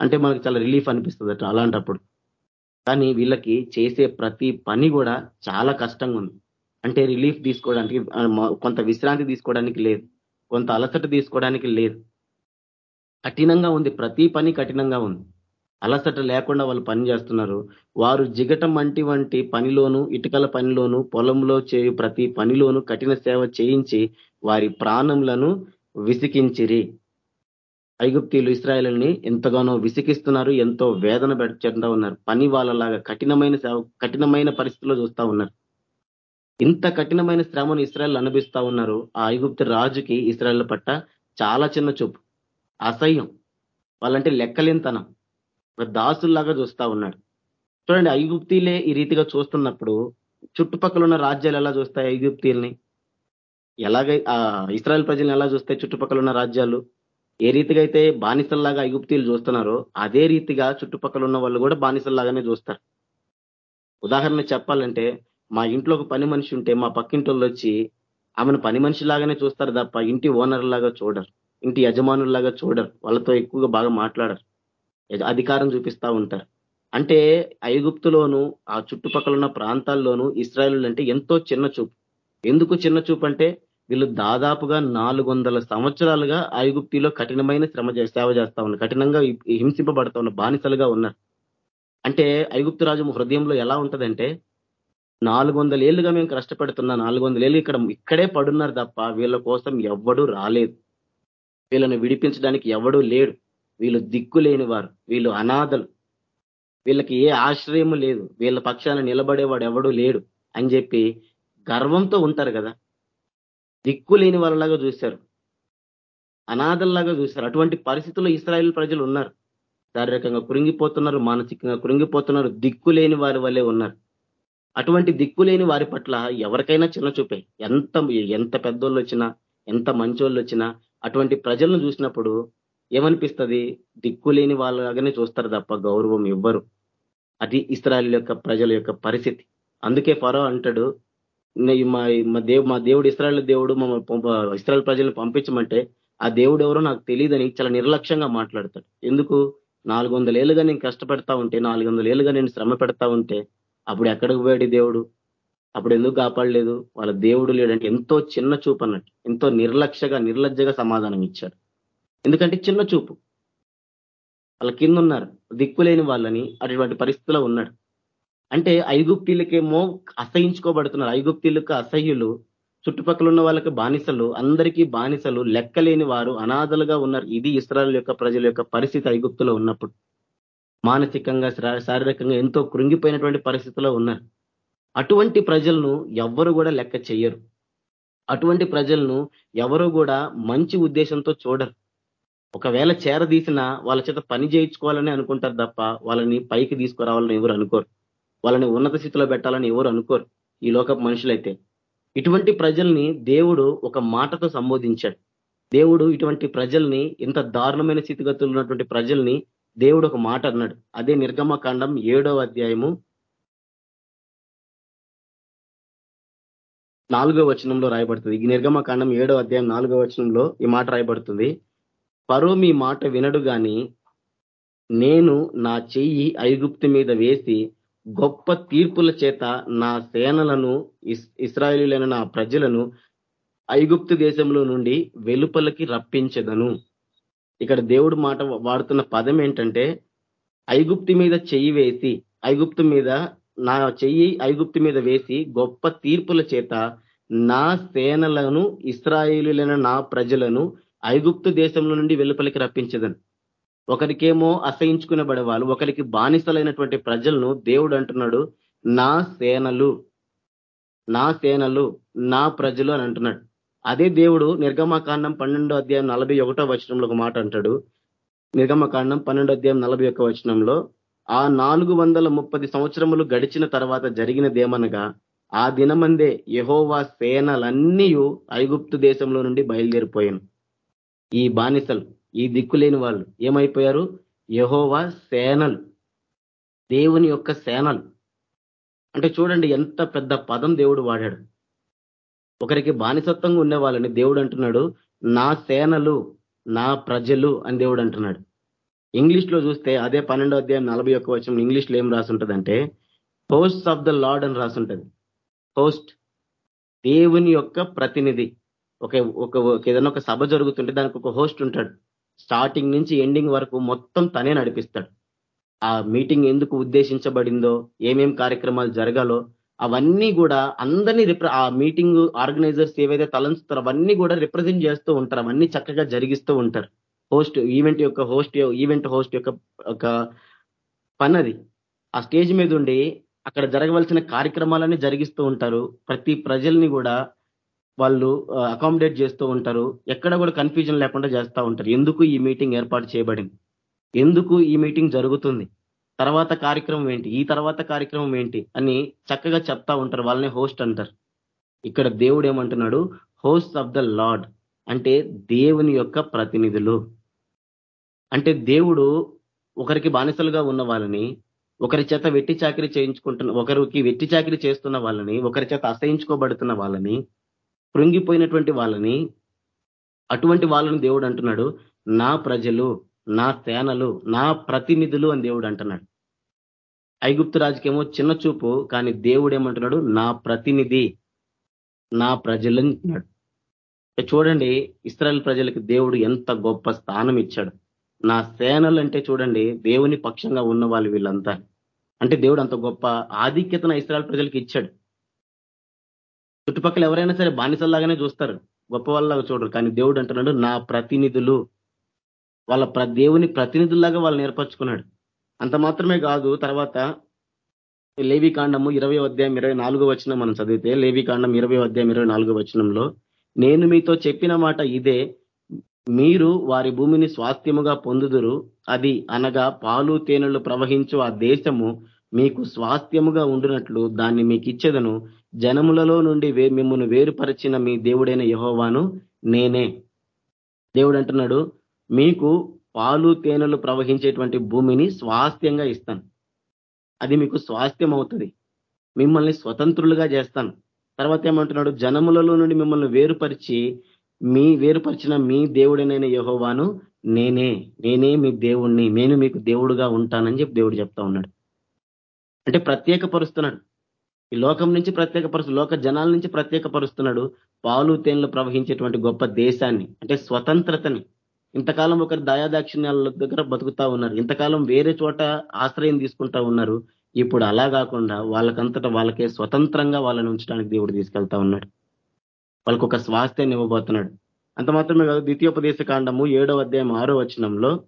అంటే మనకు చాలా రిలీఫ్ అనిపిస్తుంది అట్లా అలాంటప్పుడు. కానీ వీళ్ళకి చేసే ప్రతి పని కూడా చాలా కష్టంగా ఉంది. అంటే రిలీఫ్ తీసుకోవడానికి కొంత విశ్రాంతి తీసుకోవడానికి లేదు. కొంత అలసట తీసుకోవడానికి లేదు. కఠినంగా ఉంది. ప్రతి పని కఠినంగా ఉంది. అలసట లేకుండా వాళ్ళు పని చేస్తున్నారు. వారు జిగటం వంటి వంటి పనిలోను ఇటుకల పనిలోను పొలంలో చేయు ప్రతి పనిలోను కఠిన సేవ చేయించి వారి ప్రాణములను విసికించిరి. ఐగుప్తీలు ఇస్రాయల్ని ఎంతగానో విసికిస్తున్నారు ఎంతో వేదన పెడుతూ ఉన్నారు పని వాళ్ళలాగా కఠినమైన సేవ కఠినమైన పరిస్థితుల్లో చూస్తా ఉన్నారు. ఇంత కఠినమైన శ్రమను ఇస్రాయల్ అనుభవిస్తా ఉన్నారు. ఆ ఐగుప్తు రాజుకి ఇస్రాయల్ పట్ట చాలా చిన్న చూపు అసహ్యం వాళ్ళంటే లెక్కలేనితనం. ఒక దాసుల్లాగా చూస్తా ఉన్నాడు. చూడండి ఐగుప్తీలే ఈ రీతిగా చూస్తున్నప్పుడు చుట్టుపక్కల ఉన్న రాజ్యాలు ఎలా చూస్తాయి ఐగుప్తీల్ని? ఎలాగై ఇస్రాయల్ ప్రజల్ని ఎలా చూస్తాయి చుట్టుపక్కల ఉన్న రాజ్యాలు? ఏ రీతిగా అయితే బానిసల్లాగా ఐగుప్తీలు చూస్తున్నారో అదే రీతిగా చుట్టుపక్కల ఉన్న వాళ్ళు కూడా బానిసల్లాగానే చూస్తారు. ఉదాహరణ చెప్పాలంటే మా ఇంట్లో ఒక పని మనిషి ఉంటే మా పక్కింటి వచ్చి ఆమెను పని మనిషిలాగానే చూస్తారు తప్ప ఇంటి ఓనర్ లాగా చూడరు ఇంటి యజమానుల్లాగా చూడరు వాళ్ళతో ఎక్కువగా బాగా మాట్లాడరు అధికారం చూపిస్తా ఉంటారు. అంటే ఐగుప్తులోను ఆ చుట్టుపక్కల ఉన్న ప్రాంతాల్లోనూ ఇస్రాయలు అంటే ఎంతో చిన్న చూపు. ఎందుకు చిన్న చూపు అంటే వీళ్ళు దాదాపుగా నాలుగు వందల సంవత్సరాలుగా ఐగుప్తిలో కఠినమైన శ్రమ సేవ చేస్తా ఉన్నారు. కఠినంగా హింసింపబడతా ఉన్న బానిసలుగా ఉన్నారు. అంటే ఐగుప్తు రాజు హృదయంలో ఎలా ఉంటుందంటే నాలుగు వందల ఏళ్ళుగా మేము కష్టపడుతున్నా నాలుగు వందల ఏళ్ళు ఇక్కడ ఇక్కడే పడున్నారు తప్ప వీళ్ళ కోసం ఎవ్వడూ రాలేదు. వీళ్ళని విడిపించడానికి ఎవడూ లేడు. వీళ్ళు దిక్కు లేని వారు వీళ్ళు అనాథలు. వీళ్ళకి ఏ ఆశ్రయము లేదు. వీళ్ళ పక్షాన నిలబడేవాడు ఎవడూ లేడు అని చెప్పి గర్వంతో ఉంటారు కదా. దిక్కు లేని వాళ్ళలాగా చూశారు. అనాథల్లాగా చూశారు. అటువంటి పరిస్థితుల్లో ఇస్రాయల్ ప్రజలు ఉన్నారు. శారీరకంగా కృంగిపోతున్నారు మానసికంగా కృంగిపోతున్నారు దిక్కు లేని వారి వల్లే ఉన్నారు. అటువంటి దిక్కు లేని వారి పట్ల ఎవరికైనా చిన్న చూపే. ఎంత ఎంత పెద్దోళ్ళు వచ్చినా ఎంత మంచోళ్ళు వచ్చినా అటువంటి ప్రజలను చూసినప్పుడు ఏమనిపిస్తుంది? దిక్కు లేని వాళ్ళలాగానే చూస్తారు తప్ప గౌరవం ఇవ్వరు. అది ఇస్రాయల్ యొక్క ప్రజల యొక్క పరిస్థితి. అందుకే ఫరో అంటాడు మా మా దేవు మా దేవుడు ఇస్రాయల్ దేవుడు మమ్మల్ని ఇస్రాయల్ ప్రజల్ని పంపించమంటే ఆ దేవుడు ఎవరో నాకు తెలియదని చాలా నిర్లక్ష్యంగా మాట్లాడతాడు. ఎందుకు? నాలుగు వందల ఏళ్ళుగా నేను కష్టపడతా ఉంటే నాలుగు వందల ఏళ్ళుగా నేను శ్రమ పెడతా ఉంటే అప్పుడు ఎక్కడికి పోయాడు దేవుడు? అప్పుడు ఎందుకు కాపాడలేదు? వాళ్ళ దేవుడు లేడంటే ఎంతో చిన్న చూపు అన్నట్టు ఎంతో నిర్లక్ష్యగా నిర్లజ్జగా సమాధానం ఇచ్చాడు. ఎందుకంటే చిన్న చూపు. వాళ్ళ కింద ఉన్నారు దిక్కులేని వాళ్ళని అటువంటి పరిస్థితిలో ఉన్నాడు. అంటే ఐగుప్తీలకేమో అసహించుకోబడుతున్నారు. ఐగుప్తీలకు అసహ్యులు చుట్టుపక్కల ఉన్న వాళ్ళకి బానిసలు అందరికీ బానిసలు లెక్కలేని వారు అనాథలుగా ఉన్నారు. ఇది ఇస్రాయల్ యొక్క ప్రజల యొక్క పరిస్థితి ఐగుప్తులో ఉన్నప్పుడు. మానసికంగా శారీరకంగా ఎంతో కృంగిపోయినటువంటి పరిస్థితిలో ఉన్నారు. అటువంటి ప్రజలను ఎవ్వరు కూడా లెక్క చెయ్యరు. అటువంటి ప్రజలను ఎవరు కూడా మంచి ఉద్దేశంతో చూడరు. ఒకవేళ చేరదీసిన వాళ్ళ చేత పని చేయించుకోవాలని అనుకుంటారు తప్ప వాళ్ళని పైకి తీసుకురావాలని ఎవరు అనుకోరు. వాళ్ళని ఉన్నత స్థితిలో పెట్టాలని ఎవరు అనుకోరు. ఈ లోకపు మనుషులైతే ఇటువంటి ప్రజల్ని దేవుడు ఒక మాటతో సంబోధించాడు. దేవుడు ఇటువంటి ప్రజల్ని ఇంత దారుణమైన స్థితిగతులు ఉన్నటువంటి ప్రజల్ని దేవుడు ఒక మాట అన్నాడు. అదే నిర్గమకాండం ఏడవ అధ్యాయము నాలుగో వచనంలో రాయబడుతుంది. ఈ నిర్గమకాండం ఏడో అధ్యాయం నాలుగో వచనంలో ఈ మాట రాయబడుతుంది. పరో మీ మాట వినడు గాని నేను నా చెయ్యి ఐగుప్తు మీద వేసి గొప్ప తీర్పుల చేత నా సేనలను ఇస్రాయేలీలైన నా ప్రజలను ఐగుప్తు దేశంలో నుండి వెలుపలకి రప్పించదను. ఇక్కడ దేవుడు మాట వాడుతున్న పదం ఏంటంటే ఐగుప్తి మీద చెయ్యి వేసి ఐగుప్తు మీద నా చెయ్యి ఐగుప్తు మీద వేసి గొప్ప తీర్పుల చేత నా సేనలను ఇస్రాయేలీలైన నా ప్రజలను ఐగుప్తు దేశంలో నుండి వెలుపలికి రప్పించదను. ఒకరికేమో అసహించుకునబడే వాళ్ళు ఒకరికి బానిసలైనటువంటి ప్రజలను దేవుడు అంటున్నాడు నా సేనలు నా సేనలు నా ప్రజలు అని అంటున్నాడు. అదే దేవుడు నిర్గమకాండం పన్నెండో అధ్యాయం నలభై ఒకటో వచనంలో ఒక మాట అంటాడు. నిర్గమకాండం పన్నెండో అధ్యాయం నలభై ఒక్క వచనంలో ఆ నాలుగు వందల ముప్పది సంవత్సరములు గడిచిన తర్వాత జరిగినదేమనగా ఆ దినమందే యహోవా సేనలన్నీ ఐగుప్తు దేశంలో నుండి బయలుదేరిపోయాను. ఈ బానిసలు ఈ దిక్కులేని వాళ్ళు. ఏమైపోయారు? యహోవా సేనలు. దేవుని యొక్క సేనలు. అంటే చూడండి ఎంత పెద్ద పదం దేవుడు వాడాడు. ఒకరికి బానిసత్వంగా ఉండే వాళ్ళని దేవుడు అంటున్నాడు. నా సేనలు నా ప్రజలు అని దేవుడు అంటున్నాడు. ఇంగ్లీష్లో చూస్తే అదే పన్నెండో అధ్యాయం నలభై ఒక్క వచ్చిన ఇంగ్లీష్లో ఏం రాసుంటదంటే హోస్ట్ ఆఫ్ ద లార్డ్ అని రాసుంటది. హోస్ట్ దేవుని యొక్క ప్రతినిధి. ఒక ఒక ఏదైనా ఒక సభ జరుగుతుంటే దానికి ఒక హోస్ట్ ఉంటాడు. స్టార్టింగ్ నుంచి ఎండింగ్ వరకు మొత్తం తనే నడిపిస్తాడు. ఆ మీటింగ్ ఎందుకు ఉద్దేశించబడిందో ఏమేం కార్యక్రమాలు జరగాలో అవన్నీ కూడా అందరినీ ఆ మీటింగ్ ఆర్గనైజర్స్ ఏవైతే తలంచుతారో అవన్నీ కూడా రిప్రజెంట్ చేస్తూ ఉంటారు. అవన్నీ చక్కగా జరిగిస్తూ ఉంటారు. హోస్ట్ ఈవెంట్ యొక్క హోస్ట్ ఈవెంట్ హోస్ట్ యొక్క ఒక పని అది ఆ స్టేజ్ మీద ఉండి అక్కడ జరగవలసిన కార్యక్రమాలన్నీ జరిగిస్తూ ఉంటారు. ప్రతి ప్రజల్ని కూడా వాళ్ళు అకామిడేట్ చేస్తూ ఉంటారు. ఎక్కడ కూడా కన్ఫ్యూజన్ లేకుండా చేస్తూ ఉంటారు. ఎందుకు ఈ మీటింగ్ ఏర్పాటు చేయబడింది? ఎందుకు ఈ మీటింగ్ జరుగుతుంది? తర్వాత కార్యక్రమం ఏంటి? ఈ తర్వాత కార్యక్రమం ఏంటి? అని చక్కగా చెప్తా ఉంటారు. వాళ్ళని హోస్ట్ అంటారు. ఇక్కడ దేవుడు ఏమంటున్నాడు? హోస్ట్ ఆఫ్ ద లార్డ్ అంటే దేవుని యొక్క ప్రతినిధులు. అంటే దేవుడు ఒకరికి బానిసలుగా ఉన్న వాళ్ళని ఒకరి చేత వెట్టి చాకరీ చేయించుకుంటున్న ఒకరికి వెట్టి చాకరీ చేస్తున్న వాళ్ళని ఒకరి చేత అసహించుకోబడుతున్న వాళ్ళని కృంగిపోయినటువంటి వాళ్ళని అటువంటి వాళ్ళని దేవుడు అంటున్నాడు నా ప్రజలు నా సేనలు నా ప్రతినిధులు అని దేవుడు అంటున్నాడు. ఐగుప్తు రాజుకేమో చిన్న చూపు కానీ దేవుడు ఏమంటున్నాడు నా ప్రతినిధి నా ప్రజలు అంటున్నాడు. చూడండి ఇస్రాయల్ ప్రజలకు దేవుడు ఎంత గొప్ప స్థానం ఇచ్చాడు. నా సేనలు అంటే చూడండి దేవుని పక్షంగా ఉన్న వాళ్ళు వీళ్ళంతా. అంటే దేవుడు అంత గొప్ప ఆధిక్యతను ఇస్రాయల్ ప్రజలకు ఇచ్చాడు. చుట్టుపక్కల ఎవరైనా సరే బానిసల్లాగానే చూస్తారు. గొప్ప వాళ్ళలాగా చూడరు. కానీ దేవుడు అంటున్నాడు నా ప్రతినిధులు వాళ్ళ దేవుని ప్రతినిధుల్లాగా వాళ్ళు నేర్పరచుకున్నాడు అంత మాత్రమే కాదు తర్వాత లేవికాండము ఇరవై అధ్యాయం ఇరవై నాలుగో వచనం మనం చదివితే లేవికాండం ఇరవై అధ్యాయం ఇరవై నాలుగో వచనంలో నేను మీతో చెప్పిన మాట ఇదే మీరు వారి భూమిని స్వాస్థ్యముగా పొందుదురు అది అనగా పాలు తేనెలు ప్రవహించు ఆ దేశము మీకు స్వాస్థ్యముగా ఉండినట్లు దాన్ని మీకు ఇచ్చేదను జనములలో నుండి మిమ్మల్ని వేరుపరిచిన మీ దేవుడైన యహోవాను నేనే. దేవుడు అంటున్నాడు మీకు పాలు తేనెలు ప్రవహించేటువంటి భూమిని స్వాస్థ్యంగా ఇస్తాను. అది మీకు స్వాస్థ్యం అవుతుంది. మిమ్మల్ని స్వతంత్రులుగా చేస్తాను. తర్వాత ఏమంటున్నాడు జనములలో నుండి మిమ్మల్ని వేరుపరిచి మీ వేరుపరిచిన మీ దేవుడైన యహోవాను నేనే. నేనే మీ దేవుణ్ణి. నేను మీకు దేవుడుగా ఉంటానని చెప్పి దేవుడు చెప్తా ఉన్నాడు. అంటే ప్రత్యేక పరుస్తున్నాడు ఈ లోకం నుంచి ప్రత్యేకపరుస్తు లోక జనాల నుంచి ప్రత్యేకపరుస్తున్నాడు పాలు తేనెలు ప్రవహించేటువంటి గొప్ప దేశాన్ని అంటే స్వతంత్రతని. ఇంతకాలం ఒకరి దయాదాక్షిణ్యాల దగ్గర బతుకుతా ఉన్నారు. ఇంతకాలం వేరే చోట ఆశ్రయం తీసుకుంటా ఉన్నారు. ఇప్పుడు అలా కాకుండా వాళ్ళకంతటా వాళ్ళకే స్వతంత్రంగా వాళ్ళని ఉంచడానికి దేవుడు తీసుకెళ్తా ఉన్నాడు. వాళ్ళకు ఒక స్వాస్థ్యాన్ని ఇవ్వబోతున్నాడు. అంత మాత్రమే కాదు ద్వితీయోపదేశ కాండము ఏడో అధ్యాయం ఆరో వచనంలో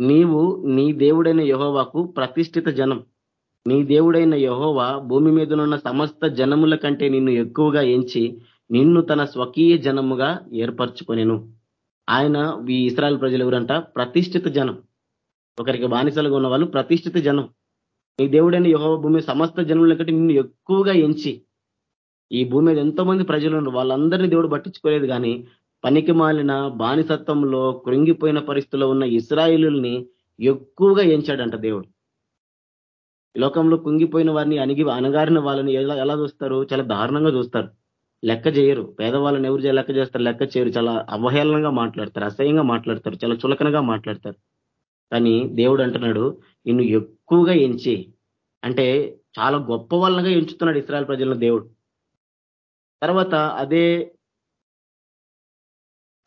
నీవు నీ దేవుడైన యహోవాకు ప్రతిష్ఠిత జనం. నీ దేవుడైన యహోవా భూమి మీదనున్న సమస్త జనముల కంటే నిన్ను ఎక్కువగా ఎంచి నిన్ను తన స్వకీయ జనముగా ఏర్పరచుకొనిను. ఆయన ఈ ఇస్రాయల్ ప్రజలు ఎవరంట ప్రతిష్ఠిత జనం. ఒకరికి బానిసలుగా ఉన్న వాళ్ళు ప్రతిష్ఠిత జనం. నీ దేవుడైన యహోవ భూమి సమస్త జనముల కంటే నిన్ను ఎక్కువగా ఎంచి ఈ భూమి మీద ఎంతో మంది ప్రజలు ఉన్నారు. వాళ్ళందరినీ దేవుడు పట్టించుకోలేదు కానీ పనికి మాలిన బానిసత్వంలో కృంగిపోయిన పరిస్థితిలో ఉన్న ఇస్రాయిలుల్ని ఎక్కువగా ఎంచాడంట దేవుడు. లోకంలో కుంగిపోయిన వారిని అణిగి అనగారిన వాళ్ళని ఎలా ఎలా చూస్తారు? చాలా దారుణంగా చూస్తారు. లెక్క చేయరు. పేదవాళ్ళని ఎవరు లెక్క చేస్తారు? లెక్క చేయరు. చాలా అవహేళనంగా మాట్లాడతారు. అసహ్యంగా మాట్లాడతారు. చాలా చులకనగా మాట్లాడతారు. కానీ దేవుడు అంటున్నాడు నిన్ను ఎక్కువగా ఎంచి అంటే చాలా గొప్ప వాళ్ళగా ఎంచుతున్నాడు ఇస్రాయల్ ప్రజలను దేవుడు. తర్వాత అదే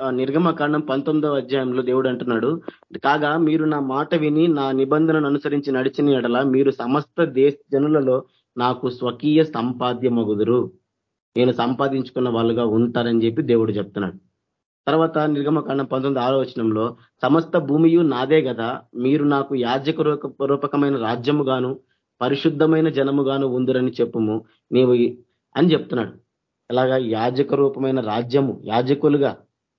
నిర్గమకాండం పంతొమ్మిదవ అధ్యాయంలో దేవుడు అంటున్నాడు కాగా మీరు నా మాట విని నా నిబంధనను అనుసరించి నడిచిన ఎడల మీరు సమస్త దేశ జనులలో నాకు స్వకీయ సంపాద్యమగుదురు. నేను సంపాదించుకున్న వాళ్ళుగా ఉంటారని చెప్పి దేవుడు చెప్తున్నాడు. తర్వాత నిర్గమకాండం పంతొమ్మిది ఆలోచనంలో సమస్త భూమియు నాదే కదా మీరు నాకు యాజక రూపకమైన రాజ్యముగాను పరిశుద్ధమైన జనముగాను ఉందిరని చెప్పుము నీవు అని చెప్తున్నాడు. అలాగా యాజక రూపమైన రాజ్యము యాజకులుగా.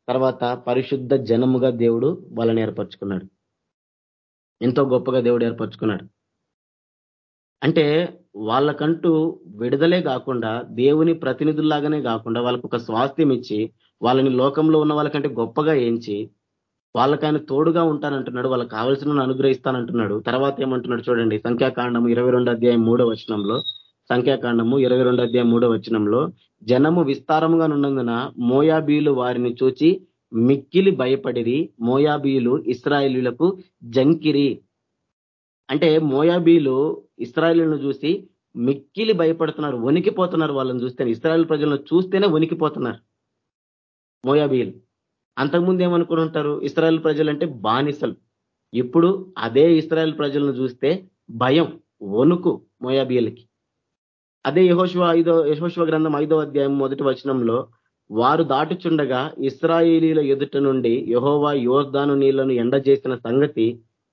తర్వాత పరిశుద్ధ జనముగా దేవుడు వాళ్ళని ఏర్పరచుకున్నాడు. ఎంతో గొప్పగా దేవుడు ఏర్పరచుకున్నాడు. అంటే వాళ్ళకంటూ విడుదలే కాకుండా దేవుని ప్రతినిధుల్లాగానే కాకుండా వాళ్ళకు ఒక స్వాస్థ్యం ఇచ్చి వాళ్ళని లోకంలో ఉన్న వాళ్ళకంటే గొప్పగా ఏంచి వాళ్ళకైనా తోడుగా ఉంటానంటున్నాడు వాళ్ళకి కావలసిన అనుగ్రహిస్తానంటున్నాడు. తర్వాత ఏమంటున్నాడు చూడండి సంఖ్యాకాండం ఇరవై అధ్యాయం మూడో వచనంలో. సంఖ్యాకాండము ఇరవై అధ్యాయం మూడో వచనంలో జనము విస్తారముగా ఉన్నందున మోయాబీలు వారిని చూచి మిక్కిలి భయపడిరి మోయాబీయులు ఇస్రాయేలీలకు జంకిరి. అంటే మోయాబీలు ఇస్రాయిలను చూసి మిక్కిలి భయపడుతున్నారు వణికిపోతున్నారు వాళ్ళని చూస్తే ఇస్రాయల్ ప్రజలను చూస్తేనే వణికిపోతున్నారు మోయాబీలు అంతకుముందు ఏమనుకుని ఉంటారు? ఇస్రాయల్ ప్రజలంటే బానిసలు. ఇప్పుడు అదే ఇస్రాయల్ ప్రజలను చూస్తే భయం వణుకు మోయాబీలకి అదే యహోశివ ఐదో యహోశివ గ్రంథం ఐదో అధ్యాయం మొదటి వచనంలో వారు దాటుచుండగా ఇస్రాయేలీల ఎదుట నుండి యహోవా యోర్ధాను నీళ్ళను ఎండజేసిన సంగతి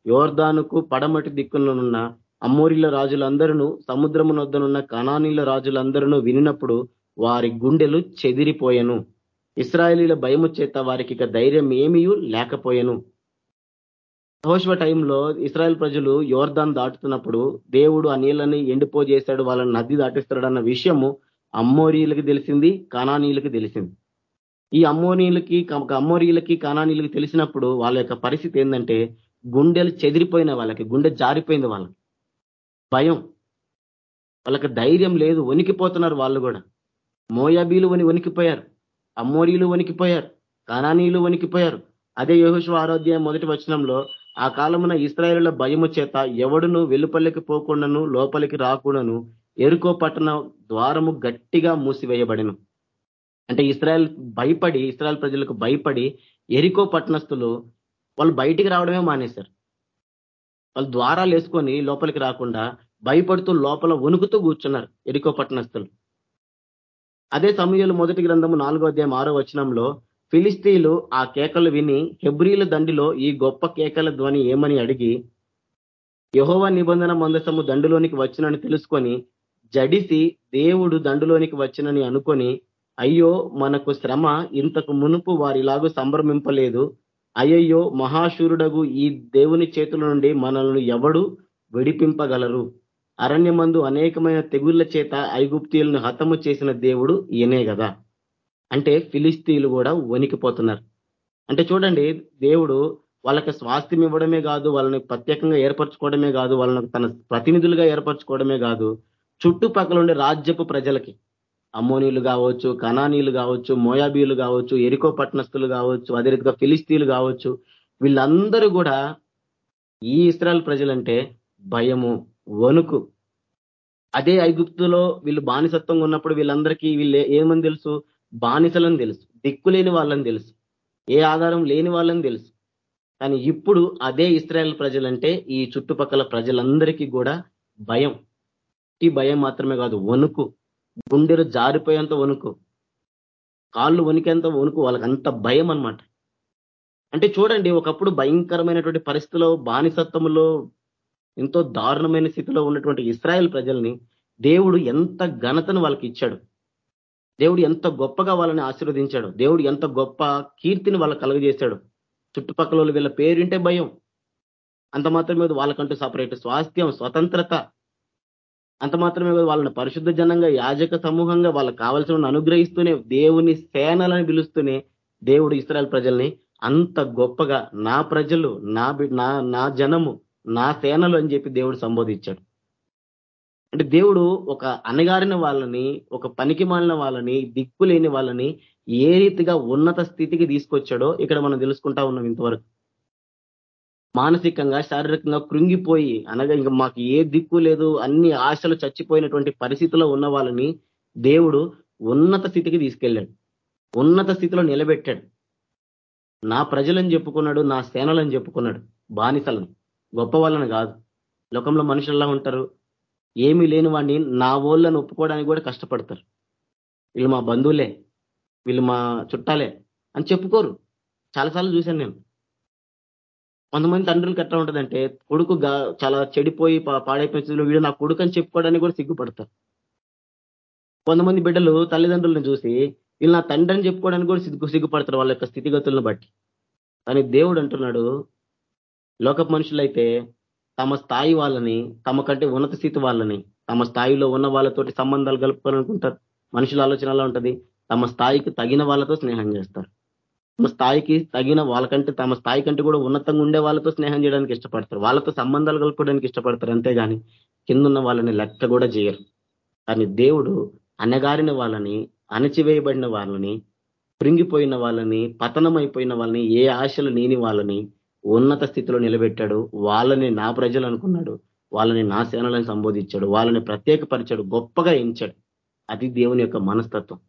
యోర్ధానుకు పడమటి దిక్కునున్న అమ్మోరిల రాజులందరూ సముద్రము నొద్దనున్న కణానీల రాజులందరూ వినినప్పుడు వారి గుండెలు చెదిరిపోయెను. ఇస్రాయేలీల భయము చేత వారికి ఇక ధైర్యం ఏమీ లేకపోయెను. యహోశివ టైంలో ఇస్రాయల్ ప్రజలు యోర్దాన్ దాటుతున్నప్పుడు దేవుడు ఆ నీళ్ళని ఎండిపోజేశాడు వాళ్ళని నది దాటిస్తాడు అన్న విషయము అమ్మోరీలకి తెలిసింది కణానీయులకి తెలిసింది. ఈ అమ్మోనీయులకి అమ్మోరీలకి కణానీలకి తెలిసినప్పుడు వాళ్ళ యొక్క పరిస్థితి ఏంటంటే గుండెలు చెదిరిపోయిన వాళ్ళకి గుండె జారిపోయింది వాళ్ళకి. భయం. వాళ్ళకి ధైర్యం లేదు వణికిపోతున్నారు వాళ్ళు కూడా. మోయాబీలు వని వణికిపోయారు. అమ్మోరీలు వణికిపోయారు. కణానీయులు వణికిపోయారు. అదే యోహుషు ఆరోగ్యం మొదటి వచనంలో ఆ కాలమున ఇస్రాయేళ్ళ భయము చేత ఎవడును వెలుపల్లికి పోకుండాను లోపలికి రాకుండాను ఎరుకో పట్టణ ద్వారము గట్టిగా మూసివేయబడిను. అంటే ఇస్రాయల్ భయపడి ఇస్రాయల్ ప్రజలకు భయపడి ఎరికో పట్టణస్తులు వాళ్ళు బయటికి రావడమే మానేశారు. వాళ్ళు ద్వారాలు వేసుకొని లోపలికి రాకుండా భయపడుతూ లోపల వణుకుతూ కూర్చున్నారు ఎరికో పట్టణస్తులు అదే సమయంలో మొదటి గ్రంథము నాలుగో అధ్యాయం ఆరో వచనంలో ఫిలిస్తీన్లు ఆ కేకలు విని హెబ్రీల దండిలో ఈ గొప్ప కేకల ధ్వని ఏమని అడిగి యహోవ నిబంధన మందసము దండులోనికి వచ్చినని తెలుసుకొని జడిసి దేవుడు దండులోనికి వచ్చినని అనుకొని అయ్యో మనకు శ్రమ ఇంతకు మునుపు వారిలాగూ సంభ్రమింపలేదు. అయ్యయ్యో మహాశూరుడగు ఈ దేవుని చేతుల నుండి మనల్ని ఎవడు విడిపింపగలరు? అరణ్యమందు అనేకమైన తెగుళ్ళ చేత ఐగుప్తీయులను హతము చేసిన దేవుడు ఈయనే కదా అంటే ఫిలిస్తీన్లు కూడా వణికిపోతున్నారు. అంటే చూడండి దేవుడు వాళ్ళకి స్వాస్థ్యం ఇవ్వడమే కాదు వాళ్ళని ప్రత్యేకంగా ఏర్పరచుకోవడమే కాదు వాళ్ళని తన ప్రతినిధులుగా ఏర్పరచుకోవడమే కాదు చుట్టుపక్కల ఉండే రాజ్యపు ప్రజలకి అమ్మోనీలు కావచ్చు కనానీలు కావచ్చు మోయాబీలు కావచ్చు ఎరికో పట్టణస్థులు కావచ్చు అదే రీతిగా ఫిలిస్తీన్లు కావచ్చు వీళ్ళందరూ కూడా ఈ ఇస్రాయల్ ప్రజలంటే భయము వణుకు. అదే ఐగుప్తులో వీళ్ళు బానిసత్వంగా ఉన్నప్పుడు వీళ్ళందరికీ వీళ్ళు ఏమని తెలుసు? బానిసలను తెలుసు దిక్కులేని వాళ్ళని తెలుసు ఏ ఆధారం లేని వాళ్ళని తెలుసు. కానీ ఇప్పుడు అదే ఇస్రాయల్ ప్రజలంటే ఈ చుట్టుపక్కల ప్రజలందరికీ కూడా భయం. ఈ భయం మాత్రమే కాదు వణుకు. గుండెలు జారిపోయేంత వణుకు. కాళ్ళు వణికేంత వణుకు వాళ్ళకి అంత భయం అనమాట అంటే చూడండి ఒకప్పుడు భయంకరమైనటువంటి పరిస్థితిలో బానిసత్వంలో ఎంతో దారుణమైన స్థితిలో ఉన్నటువంటి ఇస్రాయల్ ప్రజల్ని దేవుడు ఎంత ఘనతను వాళ్ళకి ఇచ్చాడు. దేవుడు ఎంత గొప్పగా వాళ్ళని ఆశీర్వదించాడు. దేవుడు ఎంత గొప్ప కీర్తిని వాళ్ళ కలుగజేశాడు. చుట్టుపక్కల వీళ్ళ పేరుంటే భయం. అంత మాత్రమే వాళ్ళకంటూ సపరేట్ స్వాస్థ్యం స్వతంత్రత. అంత మాత్రమే వాళ్ళని పరిశుద్ధ జనంగా యాజక సమూహంగా వాళ్ళకి కావాల్సిన అనుగ్రహిస్తూనే దేవుని సేనలని పిలుస్తూనే దేవుడు ఇస్రాయల్ ప్రజల్ని అంత గొప్పగా నా ప్రజలు నా నా జనము నా సేనలు అని చెప్పి దేవుడు సంబోధించాడు. అంటే దేవుడు ఒక అనగారిన వాళ్ళని ఒక పనికి మాలిన వాళ్ళని దిక్కు లేని వాళ్ళని ఏ రీతిగా ఉన్నత స్థితికి తీసుకొచ్చాడో ఇక్కడ మనం తెలుసుకుంటా ఉన్నాం ఇంతవరకు. మానసికంగా శారీరకంగా కృంగిపోయి అనగా ఇంకా మాకు ఏ దిక్కు లేదు అన్ని ఆశలు చచ్చిపోయినటువంటి పరిస్థితిలో ఉన్న వాళ్ళని దేవుడు ఉన్నత స్థితికి తీసుకెళ్ళాడు. ఉన్నత స్థితిలో నిలబెట్టాడు. నా ప్రజలను చెప్పుకున్నాడు నా సేనలని చెప్పుకున్నాడు. బానిసలను. గొప్ప వాళ్ళని కాదు. లోకంలో మనుషుల్లా ఉంటారు. ఏమీ లేని వాడిని నా ఓళ్ళని ఒప్పుకోవడానికి కూడా కష్టపడతారు. వీళ్ళు మా బంధువులే వీళ్ళు మా చుట్టాలే అని చెప్పుకోరు. చాలాసార్లు చూశాను నేను. కొంతమంది తండ్రులకు ఎట్లా ఉంటుందంటే కొడుకు చాలా చెడిపోయి పాడైపోయిన వీడు నా కొడుకు అని చెప్పుకోవడానికి కూడా సిగ్గుపడతారు. కొంతమంది బిడ్డలు తల్లిదండ్రులను చూసి వీళ్ళు నా తండ్రి అని చెప్పుకోవడానికి కూడా సిగ్గు సిగ్గుపడతారు వాళ్ళ యొక్క స్థితిగతులను బట్టి. కానీ దేవుడు అంటున్నాడు లోక మనుషులైతే తమ స్థాయి వాళ్ళని తమ కంటే ఉన్నత స్థితి వాళ్ళని తమ స్థాయిలో ఉన్న వాళ్ళతోటి సంబంధాలు కలుపుకోవాలనుకుంటారు మనుషుల ఆలోచన అలా ఉంటది? తమ స్థాయికి తగిన వాళ్ళతో స్నేహం చేస్తారు. తమ స్థాయికి తగిన వాళ్ళకంటే తమ స్థాయి కంటే కూడా ఉన్నతంగా ఉండే వాళ్ళతో స్నేహం చేయడానికి ఇష్టపడతారు. వాళ్ళతో సంబంధాలు కలుపుకోవడానికి ఇష్టపడతారు. అంతేగాని కిందున్న వాళ్ళని లెక్క కూడా చేయరు. కానీ దేవుడు అనగారిన వాళ్ళని అణచివేయబడిన వాళ్ళని పృంగిపోయిన వాళ్ళని పతనమైపోయిన వాళ్ళని ఏ ఆశలు లేని వాళ్ళని ఉన్నత స్థితిలో నిలబెట్టాడు. వాళ్ళని నా ప్రజలు అనుకున్నాడు. వాళ్ళని నా సేనలను సంబోధించాడు. వాళ్ళని ప్రత్యేకపరిచాడు. గొప్పగా ఎంచాడు. అది దేవుని యొక్క మనస్తత్వం.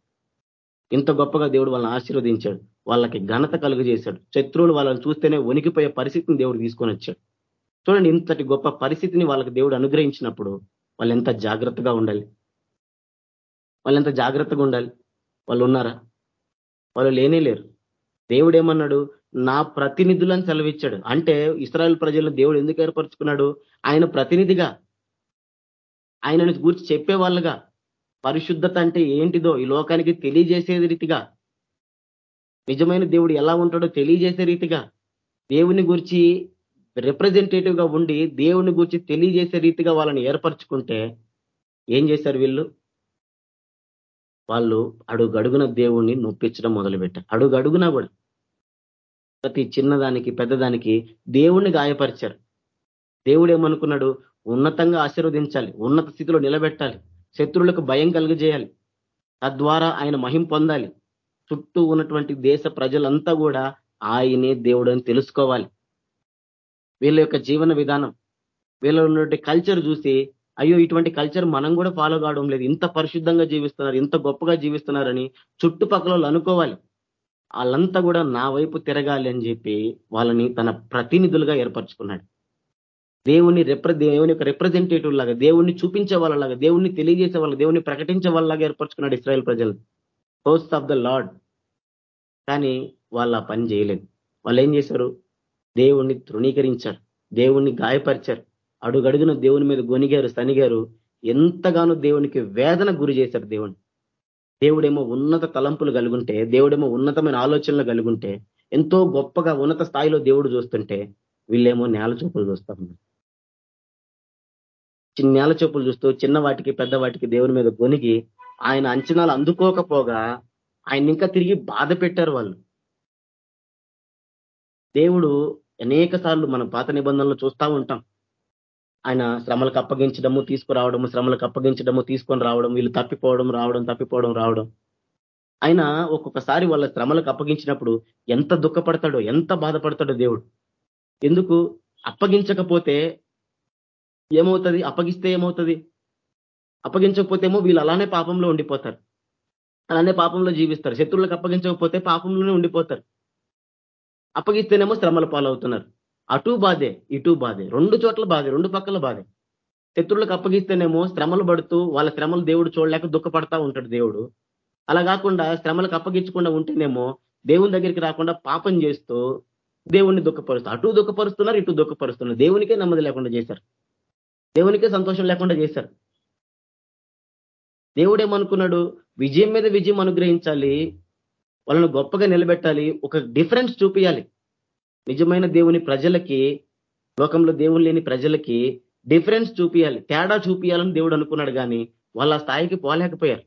ఇంత గొప్పగా దేవుడు వాళ్ళని ఆశీర్వదించాడు. వాళ్ళకి ఘనత కలుగు చేశాడు శత్రువులు వాళ్ళని చూస్తేనే వణికిపోయే పరిస్థితిని దేవుడు తీసుకొని వచ్చాడు. చూడండి ఇంతటి గొప్ప పరిస్థితిని వాళ్ళకి దేవుడు అనుగ్రహించినప్పుడు వాళ్ళు ఎంత జాగ్రత్తగా ఉండాలి? వాళ్ళు ఎంత జాగ్రత్తగా ఉండాలి? వాళ్ళు ఉన్నారా? వాళ్ళు లేనే లేరు. దేవుడు ఏమన్నాడు? నా ప్రతినిధులను సెలవిచ్చాడు. అంటే ఇస్రాయల్ ప్రజలను దేవుడు ఎందుకు ఏర్పరచుకున్నాడు? ఆయన ప్రతినిధిగా ఆయనను గురించి చెప్పే వాళ్ళుగా పరిశుద్ధత అంటే ఏంటిదో ఈ లోకానికి తెలియజేసే రీతిగా నిజమైన దేవుడు ఎలా ఉంటాడో తెలియజేసే రీతిగా దేవుని గురించి రిప్రజెంటేటివ్గా ఉండి దేవుని గురించి తెలియజేసే రీతిగా వాళ్ళని ఏర్పరచుకుంటే ఏం చేశారు వీళ్ళు? వాళ్ళు అడుగడుగున దేవుణ్ణి నొప్పించడం మొదలుపెట్టారు. అడుగడుగున కూడా. ప్రతి చిన్నదానికి పెద్దదానికి దేవుణ్ణి గాయపరిచారు. దేవుడు ఏమనుకున్నాడు ఉన్నతంగా ఆశీర్వదించాలి. ఉన్నత స్థితిలో నిలబెట్టాలి. శత్రువులకు భయం కలుగజేయాలి. తద్వారా ఆయన మహిం పొందాలి. చుట్టూ ఉన్నటువంటి దేశ ప్రజలంతా కూడా ఆయనే దేవుడు అని తెలుసుకోవాలి. వీళ్ళ యొక్క జీవన విధానం వీళ్ళ ఉన్నటువంటి కల్చర్ చూసి అయ్యో ఇటువంటి కల్చర్ మనం కూడా ఫాలో కావడం లేదు. ఇంత పరిశుద్ధంగా జీవిస్తున్నారు ఇంత గొప్పగా జీవిస్తున్నారని చుట్టుపక్కల అనుకోవాలి. వాళ్ళంతా కూడా నా వైపు తిరగాలి అని చెప్పి వాళ్ళని తన ప్రతినిధులుగా ఏర్పరచుకున్నాడు. దేవుని రిప్ర దేవుని యొక్క రిప్రజెంటేటివ్ లాగా దేవుణ్ణి చూపించే వాళ్ళలాగా దేవుణ్ణి తెలియజేసే వాళ్ళ దేవుణ్ణి ప్రకటించే వాళ్ళలాగా ఏర్పరచుకున్నాడు ఇస్రాయల్ ప్రజలు. హోస్ట్ ఆఫ్ ద లార్డ్ కానీ వాళ్ళు పని చేయలేదు. వాళ్ళు ఏం చేశారు? దేవుణ్ణి తృణీకరించారు. దేవుణ్ణి గాయపరిచారు. అడుగడుగున దేవుని మీద గొనిగారు సనిగారు ఎంతగానో దేవునికి వేదన గురి చేశారు దేవుని దేవుడేమో ఉన్నత తలంపులు కలుగుంటే దేవుడేమో ఉన్నతమైన ఆలోచనలు కలుగుంటే ఎంతో గొప్పగా ఉన్నత స్థాయిలో దేవుడు చూస్తుంటే వీళ్ళేమో నేల చూపులు చూస్తా ఉన్నారు. చిన్న నేల చూపులు చూస్తూ చిన్న వాటికి పెద్ద వాటికి దేవుని మీద గొనిగి ఆయన అంచనాలు అందుకోకపోగా ఆయన ఇంకా తిరిగి బాధ పెట్టారు వాళ్ళు. దేవుడు అనేక సార్లు మనం పాత నిబంధనలు చూస్తూ ఉంటాం. ఆయన శ్రమలకు అప్పగించడము తీసుకురావడము శ్రమలకు అప్పగించడము తీసుకొని రావడం వీళ్ళు తప్పిపోవడం రావడం తప్పిపోవడం రావడం. ఆయన ఒక్కొక్కసారి వాళ్ళ శ్రమలకు అప్పగించినప్పుడు ఎంత దుఃఖపడతాడో ఎంత బాధపడతాడో దేవుడు. ఎందుకు? అప్పగించకపోతే ఏమవుతుంది? అప్పగిస్తే ఏమవుతుంది? అప్పగించకపోతే ఏమో వీళ్ళు అలానే పాపంలో ఉండిపోతారు. అలానే పాపంలో జీవిస్తారు. శత్రువులకు అప్పగించకపోతే పాపంలోనే ఉండిపోతారు. అప్పగిస్తేనేమో శ్రమల పాలవుతున్నారు. అటు బాధే ఇటు బాధే. రెండు చోట్ల బాధే రెండు పక్కల బాధే. శత్రువులకు అప్పగిస్తేనేమో శ్రమలు పడుతూ వాళ్ళ శ్రమలు దేవుడు చూడలేక దుఃఖపడతా ఉంటాడు దేవుడు. అలా కాకుండా శ్రమలకు అప్పగించకుండా ఉంటేనేమో దేవుని దగ్గరికి రాకుండా పాపం చేస్తూ దేవుణ్ణి దుఃఖపరుస్తూ అటు దుఃఖపరుస్తున్నారు ఇటు దుఃఖపరుస్తున్నారు. దేవునికే నెమ్మది లేకుండా చేశారు. దేవునికే సంతోషం లేకుండా చేశారు. దేవుడు ఏమనుకున్నాడు విజయం మీద విజయం అనుగ్రహించాలి వాళ్ళను గొప్పగా నిలబెట్టాలి ఒక డిఫరెన్స్ చూపించాలి నిజమైన దేవుని ప్రజలకి లోకంలో దేవుని లేని ప్రజలకి డిఫరెన్స్ చూపించాలి తేడా చూపించాలని దేవుడు అనుకున్నాడు కానీ వాళ్ళ స్థాయికి పోలేకపోయారు.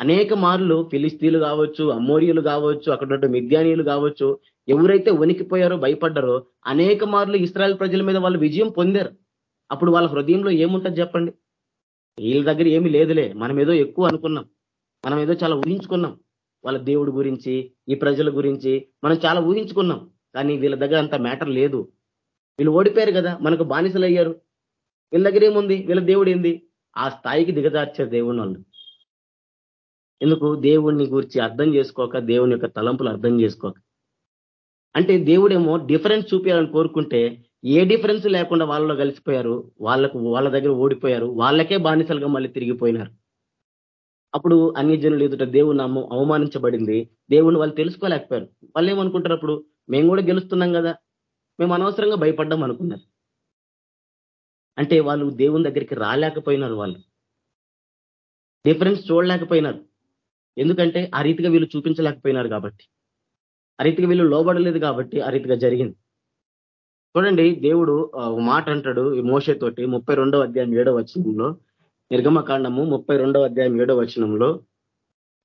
అనేక మార్లు ఫిలిస్తీన్లు కావచ్చు అమోరియులు కావచ్చు అక్కడ మిద్యానీయులు కావచ్చు ఎవరైతే వణికిపోయారో భయపడ్డారో అనేక మార్లు ఇస్రాయల్ ప్రజల మీద వాళ్ళు విజయం పొందారు. అప్పుడు వాళ్ళ హృదయంలో ఏముంటుంది చెప్పండి? వీళ్ళ దగ్గర ఏమి లేదులే మనం ఏదో ఎక్కువ అనుకున్నాం మనం ఏదో చాలా ఊహించుకున్నాం. వాళ్ళ దేవుడి గురించి ఈ ప్రజల గురించి మనం చాలా ఊహించుకున్నాం. కానీ వీళ్ళ దగ్గర అంత మ్యాటర్ లేదు. వీళ్ళు ఓడిపోయారు కదా మనకు బానిసలు అయ్యారు. వీళ్ళ దగ్గర ఏముంది? వీళ్ళ దేవుడు ఏంది? ఆ స్థాయికి దిగజార్చారు దేవుని వాళ్ళు ఎందుకు? దేవుణ్ణి గురించి అర్థం చేసుకోక దేవుని యొక్క తలంపులు అర్థం చేసుకోక. అంటే దేవుడేమో డిఫరెన్స్ చూపించాలని కోరుకుంటే ఏ డిఫరెన్స్ లేకుండా వాళ్ళలో కలిసిపోయారు వాళ్ళకు వాళ్ళ దగ్గర ఓడిపోయారు వాళ్ళకే బానిసలుగా మళ్ళీ తిరిగిపోయినారు. అప్పుడు అన్ని జనులు ఎదుట దేవుని అవమానించబడింది. దేవుని వాళ్ళు తెలుసుకోలేకపోయారు. వాళ్ళు ఏమనుకుంటారు అప్పుడు? మేము కూడా గెలుస్తున్నాం కదా. మేము అనవసరంగా భయపడ్డాం అనుకున్నారు. అంటే వాళ్ళు దేవుని దగ్గరికి రాలేకపోయినారు వాళ్ళు. డిఫరెన్స్ చూడలేకపోయినారు. ఎందుకంటే ఆ రీతిగా వీళ్ళు చూపించలేకపోయినారు కాబట్టి. ఆ రీతిగా వీళ్ళు లోబడలేదు కాబట్టి ఆ రీతిగా జరిగింది. చూడండి దేవుడు మాట అంటాడు ఈ మోసతోటి ముప్పై రెండవ అధ్యాయం ఏడవ వచనంలో. నిర్గమకాండము ముప్పై రెండవ అధ్యాయం ఏడవ వచనంలో.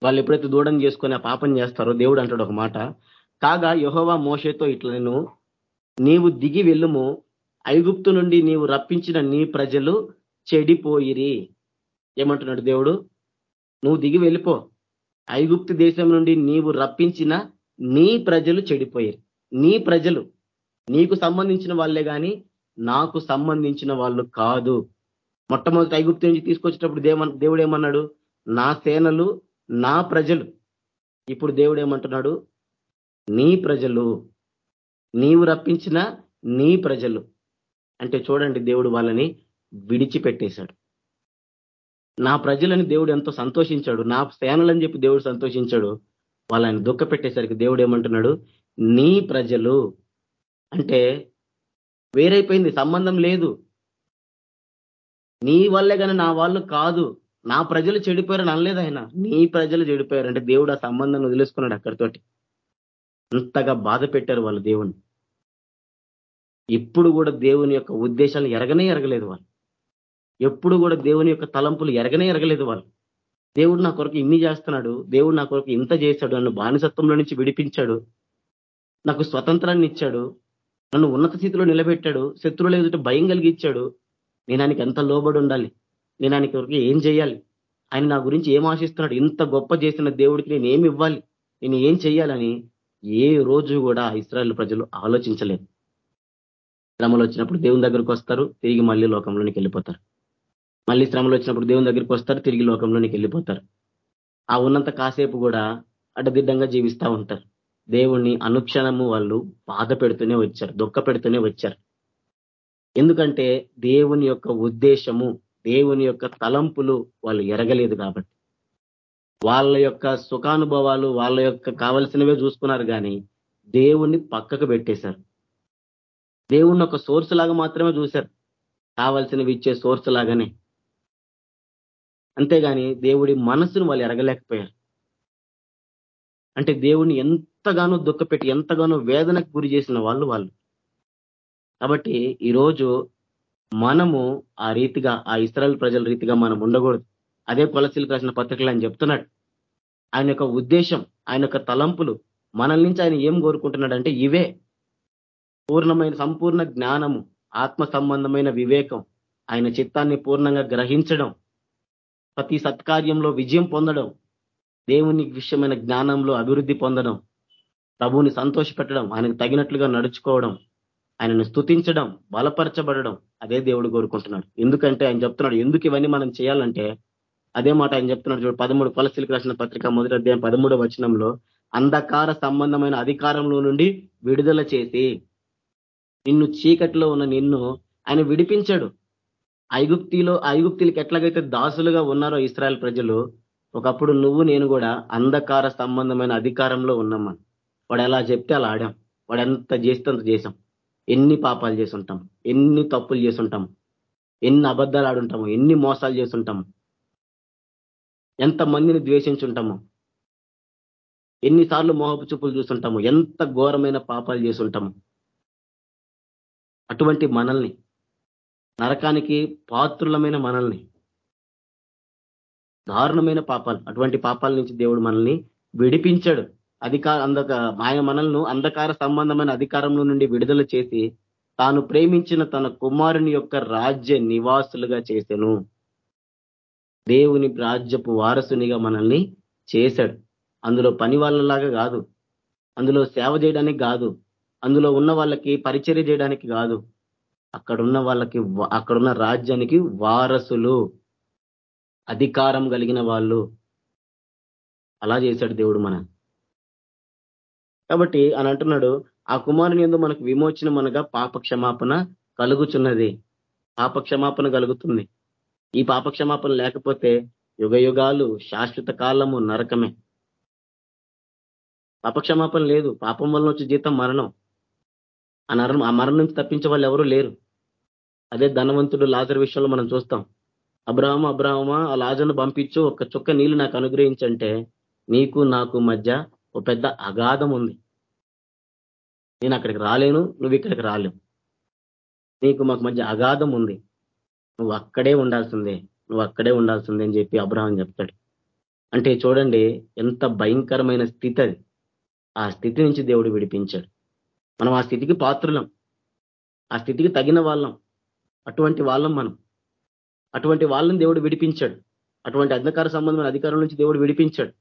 వాళ్ళు ఎప్పుడైతే దూడం చేసుకొని ఆ పాపం చేస్తారో దేవుడు అంటాడు ఒక మాట. కాగా యహోవా మోషేతో ఇట్లా నేను నీవు దిగి వెళ్ళుము ఐగుప్తు నుండి నీవు రప్పించిన నీ ప్రజలు చెడిపోయిరి. ఏమంటున్నాడు దేవుడు? నువ్వు దిగి వెళ్ళిపో. ఐగుప్తు దేశం నుండి నీవు రప్పించిన నీ ప్రజలు చెడిపోయారు. నీ ప్రజలు. నీకు సంబంధించిన వాళ్ళే కానీ నాకు సంబంధించిన వాళ్ళు కాదు. మొట్టమొదటి ఐగుప్తు నుంచి తీసుకొచ్చేటప్పుడు దేవ దేవుడు ఏమన్నాడు నా సేనలు నా ప్రజలు. ఇప్పుడు దేవుడు ఏమంటున్నాడు నీ ప్రజలు నీవు రప్పించిన నీ ప్రజలు. అంటే చూడండి దేవుడు వాళ్ళని విడిచిపెట్టేశాడు. నా ప్రజలని దేవుడు ఎంతో సంతోషించాడు. నా సేనలని చెప్పి దేవుడు సంతోషించాడు. వాళ్ళని దుఃఖ పెట్టేసరికి దేవుడు ఏమంటున్నాడు? నీ ప్రజలు. అంటే వేరైపోయింది సంబంధం లేదు. నీ వల్లే కానీ నా వాళ్ళు కాదు. నా ప్రజలు చెడిపోయారని అనలేదు ఆయన. నీ ప్రజలు చెడిపోయారు. అంటే దేవుడు ఆ సంబంధాన్ని వదిలేసుకున్నాడు అక్కడితోటి. అంతగా బాధ పెట్టారు వాళ్ళు దేవుని ఇప్పుడు కూడా దేవుని యొక్క ఉద్దేశాలు ఎరగనే ఎరగలేదు వాళ్ళు. ఎప్పుడు కూడా దేవుని యొక్క తలంపులు ఎరగనే ఎరగలేదు వాళ్ళు. దేవుడు నా కొరకు ఇన్ని చేస్తున్నాడు దేవుడు నా కొరకు ఇంత చేశాడు నన్ను బానిసత్వంలో నుంచి విడిపించాడు నాకు స్వతంత్రాన్ని ఇచ్చాడు నన్ను ఉన్నత స్థితిలో నిలబెట్టాడు శత్రువులు ఎదుట భయం కలిగించాడు. నేను ఆయనకి ఎంత లోబడి ఉండాలి? నేను ఆయనకి కొరకు ఏం చేయాలి? ఆయన నా గురించి ఏం ఆశిస్తున్నాడు? ఇంత గొప్ప చేసిన దేవుడికి నేను ఏమి ఇవ్వాలి? నేను ఏం చేయాలని ఏ రోజు కూడా ఇస్రాయల్ ప్రజలు ఆలోచించలేదు శ్రమలు వచ్చినప్పుడు దేవుని దగ్గరికి వస్తారు తిరిగి మళ్ళీ లోకంలోనికి వెళ్ళిపోతారు. మళ్ళీ శ్రమలు వచ్చినప్పుడు దేవుని దగ్గరికి వస్తారు తిరిగి లోకంలోనికి వెళ్ళిపోతారు. ఆ ఉన్నంత కాసేపు కూడా అడ్డదిడ్డంగా జీవిస్తూ ఉంటారు. దేవుణ్ణి అనుక్షణము వాళ్ళు బాధ పెడుతూనే వచ్చారు దుఃఖ పెడుతూనే వచ్చారు. ఎందుకంటే దేవుని యొక్క ఉద్దేశము దేవుని యొక్క తలంపులు వాళ్ళు ఎరగలేదు కాబట్టి. వాళ్ళ యొక్క సుఖానుభవాలు వాళ్ళ యొక్క కావలసినవే చూసుకున్నారు కానీ దేవుణ్ణి పక్కకు పెట్టేశారు. దేవుణ్ణి ఒక సోర్స్ లాగా మాత్రమే చూశారు. కావలసినవి ఇచ్చే సోర్స్ లాగానే. అంతేగాని దేవుడి మనసును వాళ్ళు ఎరగలేకపోయారు. అంటే దేవుని ఎంతగానో దుఃఖపెట్టి ఎంతగానో వేదనకు గురి చేసిన వాళ్ళు వాళ్ళు. కాబట్టి ఈరోజు మనము ఆ రీతిగా ఆ ఇస్రాయల్ ప్రజల రీతిగా మనం ఉండకూడదు. అదే కొలసీలు రాసిన పత్రికలు ఆయన చెప్తున్నాడు. ఆయన యొక్క ఉద్దేశం ఆయన యొక్క తలంపులు మనల్ నుంచి ఆయన ఏం కోరుకుంటున్నాడంటే ఇవే. పూర్ణమైన సంపూర్ణ జ్ఞానము ఆత్మ సంబంధమైన వివేకం ఆయన చిత్తాన్ని పూర్ణంగా గ్రహించడం ప్రతి సత్కార్యంలో విజయం పొందడం దేవుని విషయమైన జ్ఞానంలో అభివృద్ధి పొందడం ప్రభువుని సంతోషపెట్టడం ఆయనకు తగినట్లుగా నడుచుకోవడం ఆయనను స్థుతించడం బలపరచబడడం అదే దేవుడు కోరుకుంటున్నాడు. ఎందుకంటే ఆయన చెప్తున్నాడు ఎందుకు ఇవన్నీ మనం చేయాలంటే అదే మాట ఆయన చెప్తున్నాడు చూడు పదమూడు కొలసీలకు రాసిన పత్రిక మొదటి అధ్యాయం పదమూడవ వచనంలో అంధకార సంబంధమైన అధికారంలో నుండి విడుదల చేసి నిన్ను చీకటిలో ఉన్న నిన్ను ఆయన విడిపించాడు. ఐగుప్తిలో ఐగుప్తిలకు ఎట్లాగైతే దాసులుగా ఉన్నారో ఇస్రాయల్ ప్రజలు ఒకప్పుడు నువ్వు నేను కూడా అంధకార సంబంధమైన అధికారంలో ఉన్నామని వాడు ఎలా చెప్తే అలా ఆడాం. వాడు ఎంత చేస్తే అంత చేసాం ఎన్ని పాపాలు చేసుంటాం ఎన్ని తప్పులు చేసుంటాం ఎన్ని అబద్ధాలు ఆడుంటాము. ఎన్ని మోసాలు చేసుంటాము ఎంత మందిని ద్వేషించుంటాము ఎన్నిసార్లు మోహపు చూపులు చూస్తుంటాము ఎంత ఘోరమైన పాపాలు చేసుంటాము అటువంటి మనల్ని నరకానికి పాత్రులమైన మనల్ని దారుణమైన పాపాలు అటువంటి పాపాల నుంచి దేవుడు మనల్ని విడిపించాడు. అధికార అంధక ఆయన మనల్ని అంధకార సంబంధమైన అధికారంలో నుండి విడుదల చేసి తాను ప్రేమించిన తన కుమారుని యొక్క రాజ్య నివాసులుగా చేశాను దేవుని రాజ్యపు వారసునిగా మనల్ని చేశాడు. అందులో పని వాళ్ళలాగా కాదు. అందులో సేవ చేయడానికి కాదు. అందులో ఉన్న వాళ్ళకి పరిచర్య చేయడానికి కాదు. అక్కడున్న వాళ్ళకి అక్కడున్న రాజ్యానికి వారసులు. అధికారం కలిగిన వాళ్ళు. అలా చేశాడు దేవుడు మన. కాబట్టి అని అంటున్నాడు ఆ కుమారుని ఎందు మనకు విమోచనం అనగా పాప క్షమాపణ కలుగుచున్నది. పాప క్షమాపణ కలుగుతుంది. ఈ పాపక్షమాపణ లేకపోతే యుగ యుగాలు శాశ్వత కాలము నరకమే. పాపక్షమాపణ లేదు. పాపం వల్ల వచ్చే జీతం మరణం. ఆ నరం ఆ మరణం నుంచి తప్పించే వాళ్ళు ఎవరూ లేరు. అదే ధనవంతుడు లాజర్ విషయంలో మనం చూస్తాం. అబ్రాహ్మ అబ్రాహ్మ ఆ లాజర్ను పంపించు ఒక చుక్క నీళ్ళు నాకు అనుగ్రహించంటే నీకు నాకు మధ్య ఒక పెద్ద అగాధం ఉంది. నేను అక్కడికి రాలేను నువ్వు ఇక్కడికి రాలేవు. నీకు మాకు మధ్య అగాధం ఉంది. నువ్వు అక్కడే ఉండాల్సిందే నువ్వు అక్కడే ఉండాల్సిందే అని చెప్పి అబ్రహం చెప్తాడు. అంటే చూడండి ఎంత భయంకరమైన స్థితి అది. ఆ స్థితి నుంచి దేవుడు విడిపించాడు. మనం ఆ స్థితికి పాత్రులం. ఆ స్థితికి తగిన వాళ్ళం. అటువంటి వాళ్ళం మనం. అటువంటి వాళ్ళని దేవుడు విడిపించాడు. అటువంటి అధికార సంబంధమైన అధికారం నుంచి దేవుడు విడిపించాడు.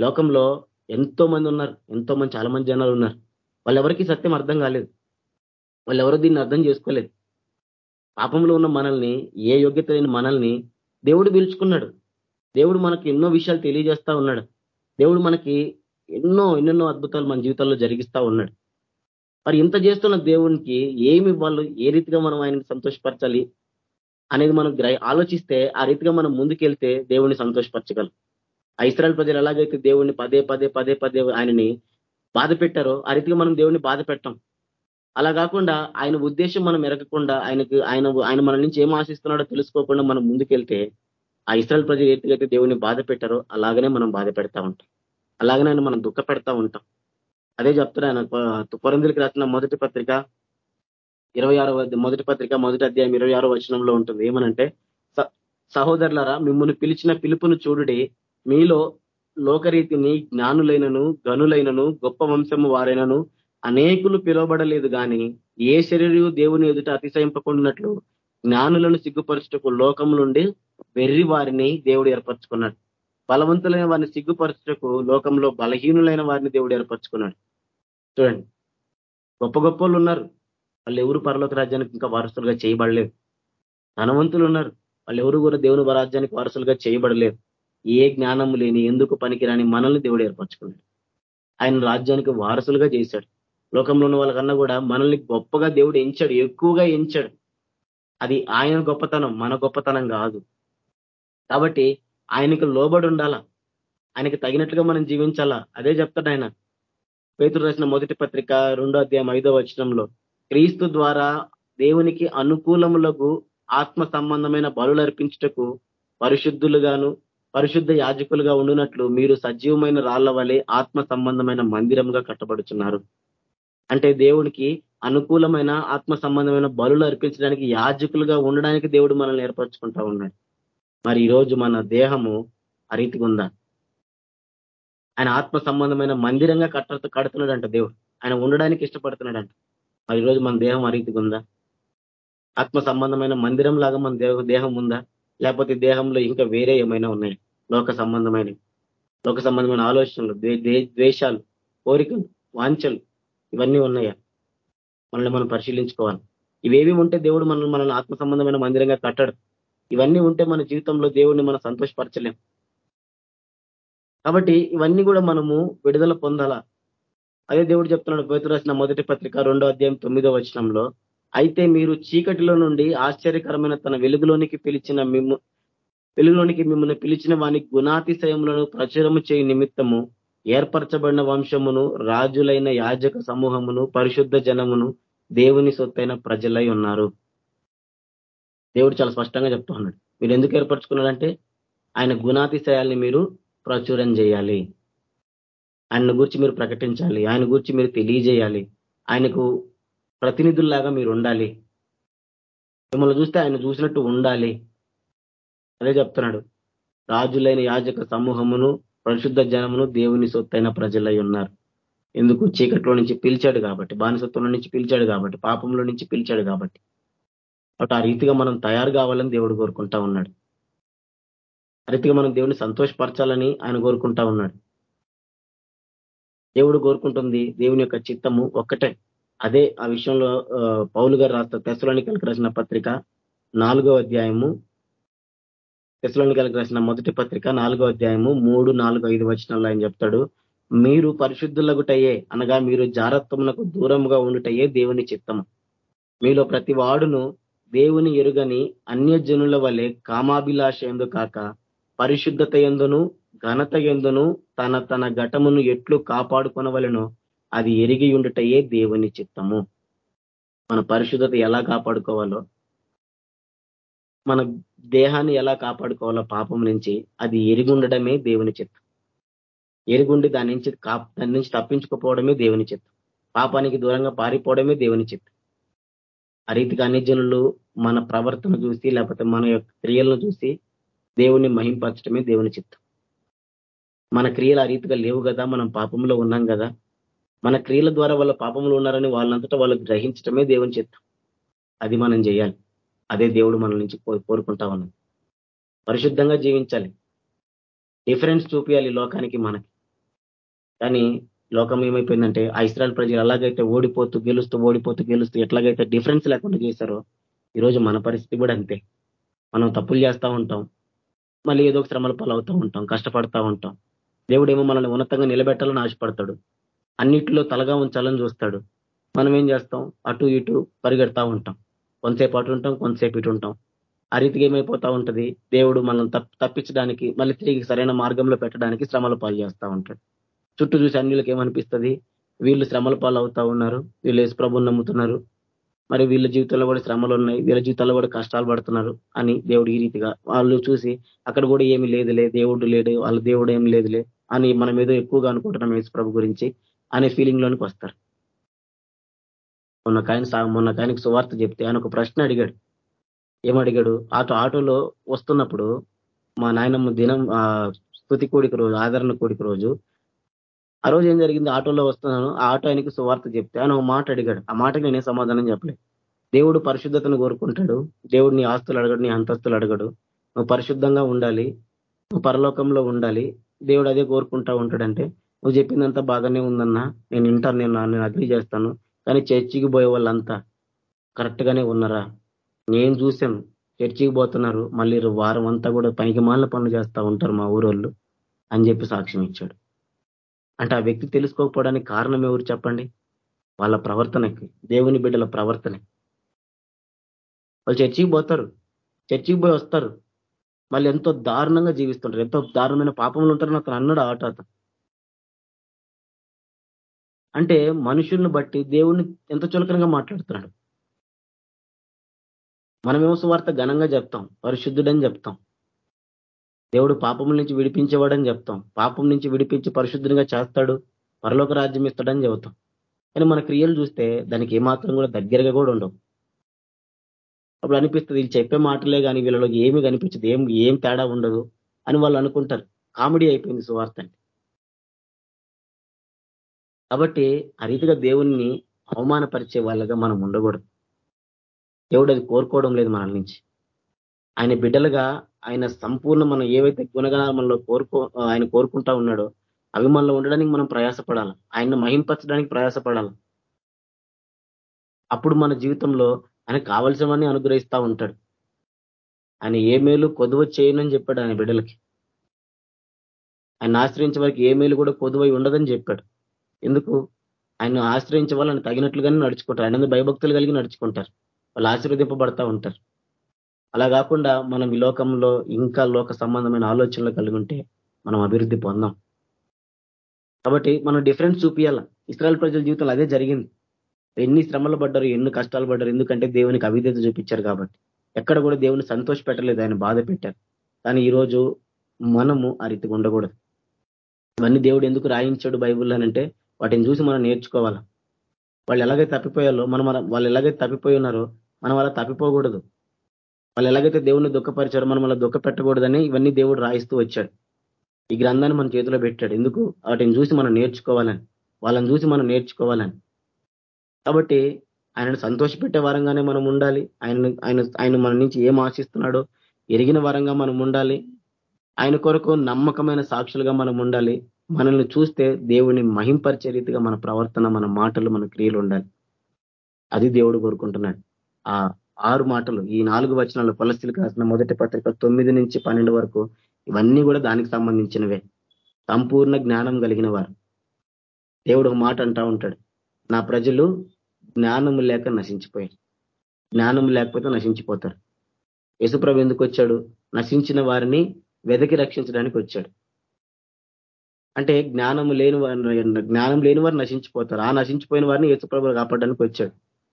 లోకంలో ఎంతో మంది ఉన్నారు. ఎంతో మంది చాలా మంది జనాలు ఉన్నారు. వాళ్ళెవరికి సత్యం అర్థం కాలేదు. వాళ్ళెవరో దీన్ని అర్థం చేసుకోలేదు. పాపంలో ఉన్న మనల్ని ఏ యోగ్యత లేని మనల్ని దేవుడు పిలుచుకున్నాడు. దేవుడు మనకి ఎన్నో విషయాలు తెలియజేస్తా ఉన్నాడు. దేవుడు మనకి ఎన్నో ఎన్నెన్నో అద్భుతాలు మన జీవితాల్లో జరిగిస్తా ఉన్నాడు. మరి ఇంత చేస్తున్న దేవునికి ఏమి వాళ్ళు ఏ రీతిగా మనం ఆయనకి సంతోషపరచాలి అనేది మనం ఆలోచిస్తే ఆ రీతిగా మనం ముందుకెళ్తే దేవుణ్ణి సంతోషపరచగలం. ఐశ్వరాల ప్రజలు ఎలాగైతే దేవుణ్ణి పదే పదే పదే పదే ఆయనని బాధ పెట్టారో ఆ రీతిగా మనం దేవుణ్ణి బాధ పెట్టాం అలా కాకుండా ఆయన ఉద్దేశం మనం ఎరగకుండా ఆయనకు ఆయన ఆయన మన నుంచి ఏం ఆశిస్తున్నాడో తెలుసుకోకుండా మనం ముందుకెళ్తే ఆ ఇస్రాయల్ ప్రజలు ఎత్తుకైతే దేవుని బాధ పెట్టారో అలాగనే మనం బాధ పెడతా ఉంటాం. అలాగనే ఆయన మనం దుఃఖ పెడతా ఉంటాం. అదే చెప్తారు ఆయన కొరందులకి రాసిన మొదటి పత్రిక ఇరవై ఆరో మొదటి పత్రిక మొదటి అధ్యాయం ఇరవై ఆరో వచనంలో ఉంటుంది. ఏమనంటే సహోదరులరా మిమ్మల్ని పిలిచిన పిలుపును చూడుడి. మీలో లోకరీతిని జ్ఞానులైనను గనులైనను గొప్ప వంశము వారైనను అనేకులు పిలువబడలేదు కానీ ఏ శరీరు దేవుని ఎదుట అతిశయింపకుండాట్లు జ్ఞానులను సిగ్గుపరచుటకు లోకం నుండి వెర్రి వారిని దేవుడు ఏర్పరచుకున్నాడు. బలవంతులైన వారిని సిగ్గుపరచుటకు లోకంలో బలహీనులైన వారిని దేవుడు ఏర్పరచుకున్నాడు. చూడండి. గొప్ప గొప్ప ఉన్నారు. వాళ్ళు ఎవరు పరలోక రాజ్యానికి ఇంకా వారసులుగా చేయబడలేదు ధనవంతులు ఉన్నారు వాళ్ళు ఎవరు కూడా దేవుని రాజ్యానికి వారసులుగా చేయబడలేదు ఏ జ్ఞానం లేని ఎందుకు పనికిరాని మనల్ని దేవుడు ఏర్పరచుకున్నాడు. ఆయన రాజ్యానికి వారసులుగా చేశాడు. లోకంలో ఉన్న వాళ్ళకన్నా కూడా మనల్ని గొప్పగా దేవుడు ఎంచాడు ఎక్కువగా ఎంచాడు. అది ఆయన గొప్పతనం మన గొప్పతనం కాదు. కాబట్టి ఆయనకు లోబడి ఉండాలా? ఆయనకు తగినట్లుగా మనం జీవించాలా? అదే చెప్తాడు ఆయన. పేతురు రాసిన మొదటి పత్రిక రెండో అధ్యాయం ఐదో వచనంలో క్రీస్తు ద్వారా దేవునికి అనుకూలములకు ఆత్మ సంబంధమైన బలులు అర్పించుటకు పరిశుద్ధులుగాను పరిశుద్ధ యాజకులుగా ఉండునట్లు మీరు సజీవమైన రాళ్ళ వలె ఆత్మ సంబంధమైన మందిరంగా కట్టబడుచున్నారు. అంటే దేవునికి అనుకూలమైన ఆత్మ సంబంధమైన బలులు అర్పించడానికి యాజకులుగా ఉండడానికి దేవుడు మనల్ని ఏర్పరచుకుంటా ఉన్నాడు. మరి ఈరోజు మన దేహము అరీతిగా ఉందా? ఆయన ఆత్మ సంబంధమైన మందిరంగా కట్ట కడుతున్నాడంట దేవుడు. ఆయన ఉండడానికి ఇష్టపడుతున్నాడంట. మరి ఈరోజు మన దేహం ఆ రీతిగా ఉందా? ఆత్మ సంబంధమైన మందిరం లాగా మన దేహం ఉందా? లేకపోతే దేహంలో ఇంకా వేరే ఏమైనా ఉన్నాయి? లోక సంబంధమైనవి లోక సంబంధమైన ఆలోచనలు ద్వేషాలు కోరికలు వాంఛలు ఇవన్నీ ఉన్నాయా? మనల్ని మనం పరిశీలించుకోవాలి. ఇవేవి ఉంటే దేవుడు మనల్ని మనల్ని ఆత్మ సంబంధమైన మందిరంగా కట్టడు. ఇవన్నీ ఉంటే మన జీవితంలో దేవుడిని మనం సంతోషపరచలేం. కాబట్టి ఇవన్నీ కూడా మనము విడుదల పొందాలా? అదే దేవుడు చెప్తున్నాడు పేతురు రాసిన మొదటి పత్రిక రెండో అధ్యాయం తొమ్మిదో వచనంలో అయితే మీరు చీకటిలో నుండి ఆశ్చర్యకరమైన తన వెలుగులోనికి పిలిచిన మిమ్ము వెలుగులోనికి మిమ్మల్ని పిలిచిన వాని గుణాతిశయములను ప్రచురము చేయ నిమిత్తము ఏర్పరచబడిన వంశమును రాజులైన యాజక సమూహమును పరిశుద్ధ జనమును దేవుని సొత్తైన ప్రజలై ఉన్నారు. దేవుడు చాలా స్పష్టంగా చెప్తూ ఉన్నాడు. మీరు ఎందుకు ఏర్పరచుకున్నాడంటే ఆయన గుణాతిశయాల్ని మీరు ప్రచురం చేయాలి. ఆయన గురించి మీరు ప్రకటించాలి. ఆయన గురించి మీరు తెలియజేయాలి. ఆయనకు ప్రతినిధుల్లాగా మీరు ఉండాలి. మిమ్మల్ని చూస్తే ఆయన చూసినట్టు ఉండాలి. అదే చెప్తున్నాడు. రాజులైన యాజక సమూహమును పరిశుద్ధ జనమును దేవుని సొత్తైన ప్రజలై ఉన్నారు. ఎందుకు? చీకట్లో నుంచి పిలిచాడు కాబట్టి బానిసత్వంలో నుంచి పిలిచాడు కాబట్టి పాపంలో నుంచి పిలిచాడు కాబట్టి. అటు ఆ రీతిగా మనం తయారు కావాలని దేవుడు కోరుకుంటా ఉన్నాడు. ఆ రీతిగా మనం దేవుని సంతోషపరచాలని ఆయన కోరుకుంటా ఉన్నాడు. దేవుడు కోరుకుంటుంది దేవుని యొక్క చిత్తము ఒక్కటే. అదే ఆ విషయంలో పౌలు గారు రాస్తా తెసలోనికలకు రాసిన పత్రిక నాలుగో అధ్యాయము తెసలోనికలకు రాసిన మొదటి పత్రిక నాలుగో అధ్యాయము మూడు నాలుగు ఐదు వచనంలో ఆయన చెప్తాడు మీరు పరిశుద్ధులగుటయే అనగా మీరు జారత్వమునకు దూరముగా ఉండుటయే దేవుని చిత్తము. మీలో ప్రతి వాడును దేవుని ఎరుగని అన్యజనుల వలె కామాభిలాష ఎందు కాక పరిశుద్ధత ఎందును ఘనత ఎందును తన తన ఘటమును ఎట్లు కాపాడుకొనవలెనో అది ఎరిగి ఉండుటయే దేవుని చిత్తము. మన పరిశుద్ధత ఎలా కాపాడుకోవాలో మన దేహాన్ని ఎలా కాపాడుకోవాలో పాపం నుంచి అది ఎరిగి ఉండడమే దేవుని చిత్తం. ఎరుగుండి దాని నుంచి దాని నుంచి తప్పించుకోపోవడమే దేవుని చిత్తం. పాపానికి దూరంగా పారిపోవడమే దేవుని చిత్తం. ఆ రీతిగా అన్ని జనులు మన ప్రవర్తన చూసి లేకపోతే మన యొక్క క్రియలను చూసి దేవుణ్ణి మహింపరచడమే దేవుని చిత్తం. మన క్రియలు ఆ రీతిగా లేవు కదా మనం పాపంలో ఉన్నాం కదా. మన క్రియల ద్వారా వాళ్ళ పాపంలో ఉన్నారని వాళ్ళంతటా వాళ్ళు గ్రహించడమే దేవుని చిత్తం. అది మనం చేయాలి. అదే దేవుడు మన నుంచి కోరుకుంటా ఉన్నాం పరిశుద్ధంగా జీవించాలి. డిఫరెన్స్ చూపించాలి లోకానికి మనకి. కానీ లోకం ఏమైపోయిందంటే ఆ ప్రజలు ఎలాగైతే ఓడిపోతూ గెలుస్తూ ఓడిపోతూ గెలుస్తూ ఎట్లాగైతే డిఫరెన్స్ లేకుండా చేశారో ఈరోజు మన పరిస్థితి కూడా అంతే. మనం తప్పులు చేస్తూ ఉంటాం. మళ్ళీ ఏదో ఒక శ్రమల పాలవుతూ ఉంటాం కష్టపడతా ఉంటాం. దేవుడేమో మనల్ని ఉన్నతంగా నిలబెట్టాలని ఆశపడతాడు. అన్నిట్లో తలగా ఉంచాలని చూస్తాడు. మనం ఏం చేస్తాం? అటు ఇటు పరిగెడతా ఉంటాం. కొంతసేపు అటు ఉంటాం కొంతసేపు ఇటు ఉంటాం. ఆ రీతికి ఏమైపోతా ఉంటుంది? దేవుడు మనం తప్పించడానికి మళ్ళీ తిరిగి సరైన మార్గంలో పెట్టడానికి శ్రమల పాలు చేస్తూ ఉంటాడు. చుట్టూ చూసి అన్యులకు ఏమనిపిస్తుంది? వీళ్ళు శ్రమల పాలు అవుతా ఉన్నారు వీళ్ళు యేసు ప్రభుని నమ్ముతున్నారు. మరి వీళ్ళ జీవితంలో కూడా శ్రమలు ఉన్నాయి వీళ్ళ జీవితాల్లో కూడా కష్టాలు పడుతున్నారు అని దేవుడు ఈ రీతిగా వాళ్ళు చూసి అక్కడ కూడా ఏమి లేదులే దేవుడు లేడు వాళ్ళ దేవుడు ఏమి లేదులే అని మనం ఏదో ఎక్కువగా అనుకుంటున్నాం యేసు ప్రభు గురించి అనే ఫీలింగ్ లోనికి వస్తారు. మొన్న కాయన మొన్న కాయనకి సువార్త చెప్తే ఆయన ఒక ప్రశ్న అడిగాడు. ఏమడిగాడు? ఆటో ఆటోలో వస్తున్నప్పుడు మా నాయనమ్మ దినం స్థుతి కోడిక రోజు ఆదరణ కోడిక రోజు ఆ రోజు ఏం జరిగింది? ఆటోలో వస్తున్నాను ఆ ఆటో ఆయనకి సువార్త చెప్తే ఆయన ఒక మాట అడిగాడు. ఆ మాటకి నేనే సమాధానం చెప్పలేదు దేవుడు పరిశుద్ధతను కోరుకుంటాడు. దేవుడు నీ ఆస్తులు అడగడు నీ అంతస్తులు అడగడు. నువ్వు పరిశుద్ధంగా ఉండాలి. నువ్వు పరలోకంలో ఉండాలి. దేవుడు అదే కోరుకుంటా ఉంటాడంటే నువ్వు చెప్పిందంతా బాగానే ఉందన్నా. నేను వింటాను నేను నేను అగ్రి చేస్తాను. కానీ చర్చికి పోయే వాళ్ళంతా కరెక్ట్ గానే ఉన్నారా? నేను చూశాను చర్చికి పోతున్నారు. మళ్ళీ వారం అంతా కూడా పనికి మాల పనులు చేస్తూ ఉంటారు మా ఊరోళ్ళు అని చెప్పి సాక్ష్యం ఇచ్చాడు. అంటే ఆ వ్యక్తి తెలుసుకోకపోవడానికి కారణం ఎవరు చెప్పండి? వాళ్ళ ప్రవర్తనకి దేవుని బిడ్డల ప్రవర్తన వాళ్ళు చర్చికి పోతారు. చర్చికి పోయి వస్తారు. మళ్ళీ ఎంతో దారుణంగా జీవిస్తుంటారు. ఎంతో దారుణమైన పాపంలో ఉంటారని అతను అన్నాడు ఆట అతను. అంటే మనుషుల్ని బట్టి దేవుణ్ణి ఎంత చులకనగా మాట్లాడుతున్నాడు. మనమేమో సువార్త ఘనంగా చెప్తాం పరిశుద్ధుడని చెప్తాం దేవుడు పాపం నుంచి విడిపించేవాడని చెప్తాం పాపం నుంచి విడిపించి పరిశుద్ధునిగా చేస్తాడు పరలోక రాజ్యం ఇస్తాడని చెబుతాం కానీ మన క్రియలు చూస్తే దానికి ఏమాత్రం కూడా దగ్గరగా కూడా ఉండవు. అప్పుడు అనిపిస్తుంది వీళ్ళు చెప్పే మాటలే కానీ వీళ్ళలో ఏమి కనిపించదు ఏం ఏం తేడా ఉండదు అని వాళ్ళు అనుకుంటారు. కామెడీ అయిపోయింది సువార్త అంటే. కాబట్టి ఆ రీతిగా దేవుణ్ణి అవమానపరిచే వాళ్ళగా మనం ఉండకూడదు. దేవుడు అది కోరుకోవడం లేదు మన నుంచి. ఆయన బిడ్డలుగా ఆయన సంపూర్ణ మనం ఏవైతే గుణగణాలు మనలో కోరుకో ఆయన కోరుకుంటా ఉన్నాడో అవి మనలో ఉండడానికి మనం ప్రయాసపడాలి. ఆయన్ని మహింపరచడానికి ప్రయాసపడాలి. అప్పుడు మన జీవితంలో ఆయన కావలసినవన్నీ అనుగ్రహిస్తూ ఉంటాడు. ఆయన ఏ మేలు కొదువ చేయనని చెప్పాడు ఆయన బిడ్డలకి. ఆయన ఆశ్రయించే వారికి ఏ మేలు కూడా కొదువై ఉండదని చెప్పాడు. ఎందుకు? ఆయన ఆశ్రయించే వాళ్ళని తగినట్లుగానే నడుచుకుంటారు. ఆయన భయభక్తులు కలిగి నడుచుకుంటారు. వాళ్ళు ఆశీర్వదింపబడతా ఉంటారు. అలా కాకుండా మనం ఈ లోకంలో ఇంకా లోక సంబంధమైన ఆలోచనలు కలిగి ఉంటే మనం అభివృద్ధి పొందాం. కాబట్టి మనం డిఫరెన్స్ చూపియాల. ఇస్రాయల్ ప్రజల జీవితంలో అదే జరిగింది. ఎన్ని శ్రమలు పడ్డారు ఎన్ని కష్టాలు పడ్డారు ఎందుకంటే దేవునికి అవిధేత చూపించారు కాబట్టి. ఎక్కడ కూడా దేవుని సంతోష పెట్టలేదు ఆయన బాధ పెట్టారు. కానీ ఈరోజు మనము ఆ రీతిగా ఉండకూడదు. ఇవన్నీ దేవుడు ఎందుకు రాయించాడు బైబుల్ అంటే వాటిని చూసి మనం నేర్చుకోవాలా? వాళ్ళు ఎలాగైతే తప్పిపోయాలో మనం వాళ్ళు ఎలాగైతే తప్పిపోయి ఉన్నారో మనం అలా తప్పిపోకూడదు. వాళ్ళు ఎలాగైతే దేవుడిని దుఃఖపరిచారో మనం అలా దుఃఖ పెట్టకూడదని ఇవన్నీ దేవుడు రాయిస్తూ వచ్చాడు. ఈ గ్రంథాన్ని మన చేతిలో పెట్టాడు. ఎందుకు? వాటిని చూసి మనం నేర్చుకోవాలని. వాళ్ళని చూసి మనం నేర్చుకోవాలని. కాబట్టి ఆయనను సంతోషపెట్టే వరంగానే మనం ఉండాలి. ఆయన ఆయన ఆయన మన నుంచి ఏం ఆశిస్తున్నాడో ఎరిగిన వరంగా మనం ఉండాలి. ఆయన కొరకు నమ్మకమైన సాక్షులుగా మనం ఉండాలి. మనల్ని చూస్తే దేవుని మహింపరిచే రీతిగా మన ప్రవర్తన మన మాటలు మన క్రియలు ఉండాలి. అది దేవుడు కోరుకుంటున్నాడు. ఆ ఆరు మాటలు ఈ నాలుగు వచనాలు కొలస్థిలకు రాసిన మొదటి పత్రిక తొమ్మిది నుంచి పన్నెండు వరకు ఇవన్నీ కూడా దానికి సంబంధించినవే. సంపూర్ణ జ్ఞానం కలిగిన వారు. దేవుడు ఒక మాట అంటా ఉంటాడు. నా ప్రజలు జ్ఞానము లేక నశించిపోయారు. జ్ఞానం లేకపోతే నశించిపోతారు. యశుప్రభు ఎందుకు వచ్చాడు? నశించిన వారిని వెదకి రక్షించడానికి వచ్చాడు. అంటే జ్ఞానం లేని జ్ఞానం లేని వారు నశించిపోతారు. ఆ నశించిపోయిన వారిని యేసుప్రభు కాపాడడానికి వచ్చాడు.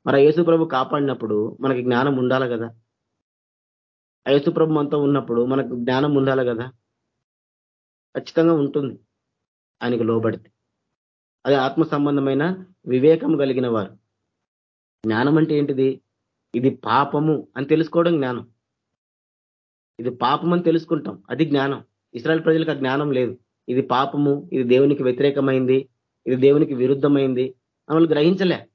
మరి ఆ యేసుప్రభు కాపాడినప్పుడు మనకి జ్ఞానం ఉండాలి కదా? ఆ యేసుప్రభు అంతా ఉన్నప్పుడు మనకు జ్ఞానం ఉండాలి కదా? ఖచ్చితంగా ఉంటుంది. ఆయనకు లోబడితే. అది ఆత్మ సంబంధమైన వివేకం కలిగిన వారు. జ్ఞానం అంటే ఏంటిది? ఇది పాపము అని తెలుసుకోవడం జ్ఞానం. ఇది పాపం అని తెలుసుకుంటాం. అది జ్ఞానం. ఇస్రాయల్ ప్రజలకు ఆ జ్ఞానం లేదు. ఇది పాపము ఇది దేవునికి వ్యతిరేకమైంది ఇది దేవునికి విరుద్ధమైంది వాళ్ళు గ్రహించలే.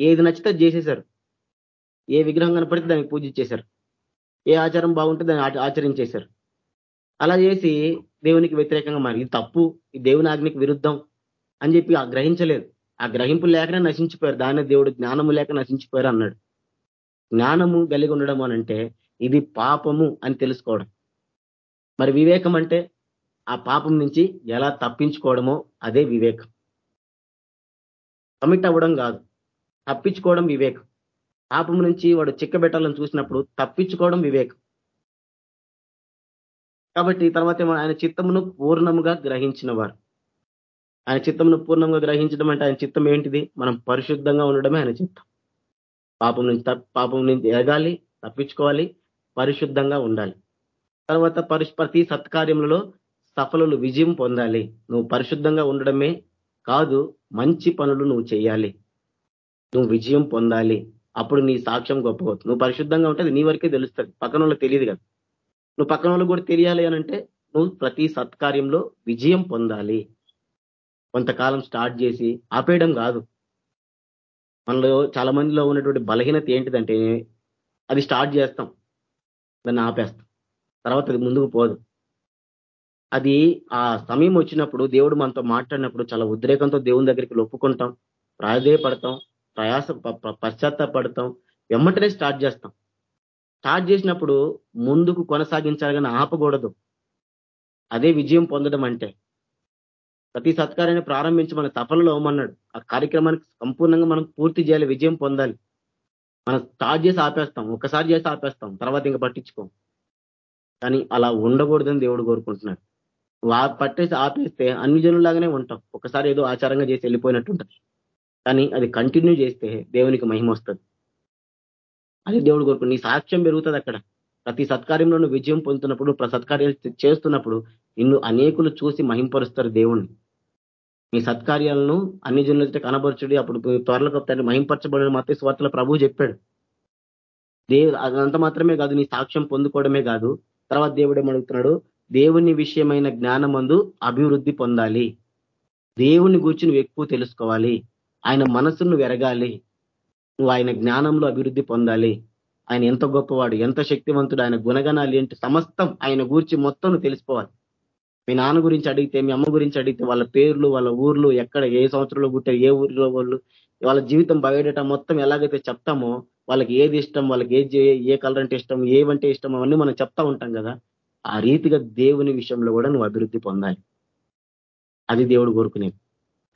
ఏది నచ్చితే చేసేశారు. ఏ విగ్రహం కనపడితే దానికి పూజ చేశారు. ఏ ఆచారం బాగుంటే దాన్ని ఆచరించేశారు. అలా చేసి దేవునికి వ్యతిరేకంగా మారి ఇది తప్పు ఈ దేవుని ఆజ్ఞకి విరుద్ధం అని చెప్పి ఆ గ్రహించలేదు. ఆ గ్రహింపు లేకనే నశించిపోయారు. దాని దేవుడు జ్ఞానము లేక నశించిపోయారు అన్నాడు. జ్ఞానము కలిగి ఉండడం అనంటే ఇది పాపము అని తెలుసుకోవడం. మరి వివేకం అంటే ఆ పాపం నుంచి ఎలా తప్పించుకోవడమో అదే వివేకం. కమిట్ అవ్వడం కాదు తప్పించుకోవడం వివేకం. పాపం నుంచి వాడు చిక్కబెట్టాలని చూసినప్పుడు తప్పించుకోవడం వివేకం. కాబట్టి తర్వాత ఆయన చిత్తమును పూర్ణముగా గ్రహించిన వారు ఆయన చిత్తమును పూర్ణంగా గ్రహించడం అంటే ఆయన చిత్తం ఏంటిది? మనం పరిశుద్ధంగా ఉండడమే ఆయన చిత్తం. పాపం నుంచి పాపం నుంచి ఎగాలి తప్పించుకోవాలి పరిశుద్ధంగా ఉండాలి. తర్వాత ప్రతి సత్కార్యములలో సఫలులు విజయం పొందాలి. నువ్వు పరిశుద్ధంగా ఉండడమే కాదు మంచి పనులు నువ్వు చేయాలి. నువ్వు విజయం పొందాలి. అప్పుడు నీ సాక్ష్యం గొప్పవచ్చు నువ్వు పరిశుద్ధంగా ఉంటే నీ వరకే తెలుస్తుంది. పక్కన వాళ్ళకి తెలియదు కదా. నువ్వు పక్కన వాళ్ళకి కూడా తెలియాలి అనంటే నువ్వు ప్రతి సత్కార్యంలో విజయం పొందాలి. కొంతకాలం స్టార్ట్ చేసి ఆపేయడం కాదు. మనలో చాలా మందిలో ఉన్నటువంటి బలహీనత ఏంటిదంటే అది స్టార్ట్ చేస్తాం. దాన్ని ఆపేస్తాం. తర్వాత అది ముందుకు పోదు. అది ఆ సమయం వచ్చినప్పుడు దేవుడు మనతో మాట్లాడినప్పుడు చాలా ఉద్రేకంతో దేవుని దగ్గరికి ఒప్పుకుంటాం ప్రాధేయపడతాం ప్రయాస పశ్చాత్తాపడతాం వెమ్మటనే స్టార్ట్ చేస్తాం. స్టార్ట్ చేసినప్పుడు ముందుకు కొనసాగించాలి కానీ ఆపకూడదు. అదే విజయం పొందడం అంటే. ప్రతి సత్కారాన్ని ప్రారంభించి మన తపనలో అవమన్నాడు ఆ కార్యక్రమానికి సంపూర్ణంగా మనం పూర్తి చేయాలి విజయం పొందాలి. మనం స్టార్ట్ చేసి ఆపేస్తాం ఒకసారి చేసి ఆపేస్తాం తర్వాత ఇంకా పట్టించుకోం. కానీ అలా ఉండకూడదని దేవుడు కోరుకుంటున్నాడు. పట్టేసి ఆపేస్తే అన్ని జనులాగానే ఉంటాం. ఒకసారి ఏదో ఆచారంగా చేసి వెళ్ళిపోయినట్టు ఉంటుంది. కానీ అది కంటిన్యూ చేస్తే దేవునికి మహిమ వస్తుంది. అది దేవుడు కోరుకు నీ సాక్ష్యం పెరుగుతుంది అక్కడ. ప్రతి సత్కార్యంలో నువ్వు విజయం పొందుతున్నప్పుడు సత్కార్యాలు చేస్తున్నప్పుడు నిన్ను అనేకులు చూసి మహింపరుస్తారు దేవుణ్ణి. నీ సత్కార్యాలను అన్ని జనులతో కనబరచుడి అప్పుడు త్వరలో తండ్రి మహింపరచబడిన మాత్రం స్వార్థల ప్రభు చెప్పాడు. దేవు అదంత మాత్రమే కాదు నీ సాక్ష్యం పొందుకోవడమే కాదు. తర్వాత దేవుడు ఏమడుగుతున్నాడు? దేవుని విషయమైన జ్ఞానమందు అభివృద్ధి పొందాలి. దేవుని గురించి నువ్వు ఎక్కువ తెలుసుకోవాలి. ఆయన మనసును నువ్వు ఎరగాలి నువ్వు ఆయన జ్ఞానంలో అభివృద్ధి పొందాలి. ఆయన ఎంత గొప్పవాడు ఎంత శక్తివంతుడు ఆయన గుణగణాలు ఏంటి సమస్తం ఆయన గురించి మొత్తం తెలుసుకోవాలి. మీ నాన్న గురించి అడిగితే మీ అమ్మ గురించి అడిగితే వాళ్ళ పేర్లు వాళ్ళ ఊర్లు ఎక్కడ ఏ సంవత్సరంలో పుట్టారు ఏ ఊరిలో వాళ్ళు వాళ్ళ జీవితం బయోడేటా మొత్తం ఎలాగైతే చెప్తామో వాళ్ళకి ఏది ఇష్టం వాళ్ళకి ఏది ఏ కలర్ అంటే ఇష్టం ఏవంటే ఇష్టం అవన్నీ మనం చెప్తా ఉంటాం కదా. ఆ రీతిగా దేవుని విషయంలో కూడా నువ్వు అభివృద్ధి పొందాలి. అది దేవుడు కోరుకునేది.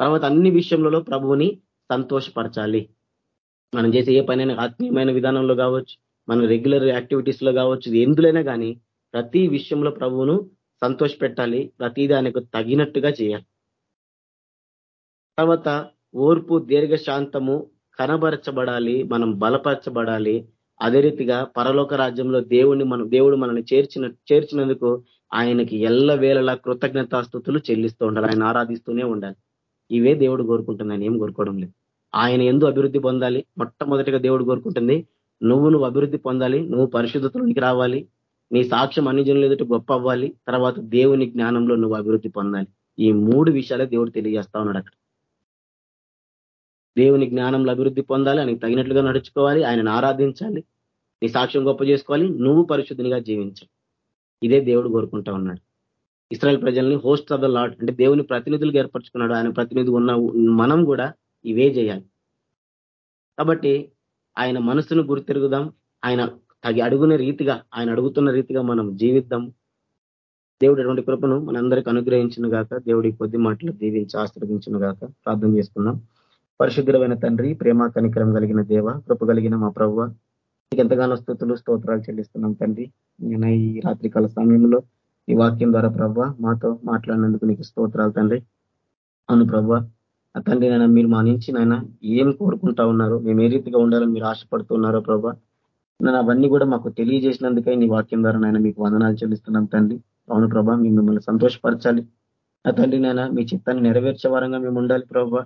తర్వాత అన్ని విషయంలో ప్రభువుని సంతోషపరచాలి. మనం చేసే ఏ పనైనా ఆత్మీయమైన విధానంలో కావచ్చు మన రెగ్యులర్ యాక్టివిటీస్లో కావచ్చు ఎందులైనా కానీ ప్రతి విషయంలో ప్రభువును సంతోష పెట్టాలి ప్రతి దానికి తగినట్టుగా చేయాలి. తర్వాత ఓర్పు దీర్ఘశాంతము కనబరచబడాలి మనం బలపరచబడాలి అదే రీతిగా పరలోక రాజ్యంలో దేవుని మనం దేవుడు మనల్ని చేర్చిన చేర్చినందుకు ఆయనకి ఎల్ల వేళలా కృతజ్ఞతాస్థుతులు చెల్లిస్తూ ఉండాలి. ఆయన ఆరాధిస్తూనే ఉండాలి. ఇవే దేవుడు కోరుకుంటుంది. ఏం కోరుకోవడం లేదు. ఆయన ఎందు అభివృద్ధి పొందాలి? మొట్టమొదటిగా దేవుడు కోరుకుంటుంది నువ్వు నువ్వు అభివృద్ధి పొందాలి నువ్వు పరిశుద్ధతలోనికి రావాలి నీ సాక్ష్యం అన్ని జనులు ఎదుటి గొప్ప అవ్వాలి తర్వాత దేవుని జ్ఞానంలో నువ్వు అభివృద్ధి పొందాలి. ఈ మూడు విషయాలే దేవుడు తెలియజేస్తా ఉన్నాడు అక్కడ. దేవుని జ్ఞానంలో అభివృద్ధి పొందాలి ఆయనకు తగినట్లుగా నడుచుకోవాలి ఆయనను ఆరాధించాలి నీ సాక్ష్యం గొప్ప చేసుకోవాలి నువ్వు పరిశుద్ధినిగా జీవించాలి. ఇదే దేవుడు కోరుకుంటా ఉన్నాడు. ఇస్రాయల్ ప్రజల్ని హోస్ట్ ఆఫ్ ద లాడ్ అంటే దేవుని ప్రతినిధులుగా ఏర్పరచుకున్నాడు. ఆయన ప్రతినిధి ఉన్న మనం కూడా ఇవే చేయాలి. కాబట్టి ఆయన మనసును గుర్తిరుగుదాం. ఆయన తగి అడుగునే రీతిగా ఆయన అడుగుతున్న రీతిగా మనం జీవిద్దాం. దేవుడు అటువంటి కృపను మనందరికీ అనుగ్రహించిన గాక దేవుడి కొద్ది మాటలు దీవించి ఆశ్రదించిన గాక ప్రార్థన చేసుకుందాం. పరిశుద్ధులమైన తండ్రి ప్రేమ కనికరం కలిగిన దేవ కృప కలిగిన మా ప్రవ్వ నీకు ఎంతగానో స్థుతులు స్తోత్రాలు చెల్లిస్తున్నాం తండ్రి. నేను ఈ రాత్రికాల సమయంలో ఈ వాక్యం ద్వారా ప్రవ్వ మాతో మాట్లాడినందుకు నీకు స్తోత్రాలు తండ్రి. అవును ప్రవ్వ తండ్రి నాయన మీరు మా నుంచి నాయన ఏం కోరుకుంటా ఉన్నారు మేము ఏ రీతిగా ఉండాలని మీరు ఆశపడుతున్నారో ప్రభా నేను అవన్నీ కూడా మాకు తెలియజేసినందుకై నీ వాక్యం ద్వారా నాయన మీకు వందనాలు చెల్లిస్తున్నాం తండ్రి. అవును ప్రభా మేము మిమ్మల్ని సంతోషపరచాలి. ఆ తండ్రి నాయన మీ చిత్తాన్ని నెరవేర్చే వారంగా మేము ఉండాలి ప్రభా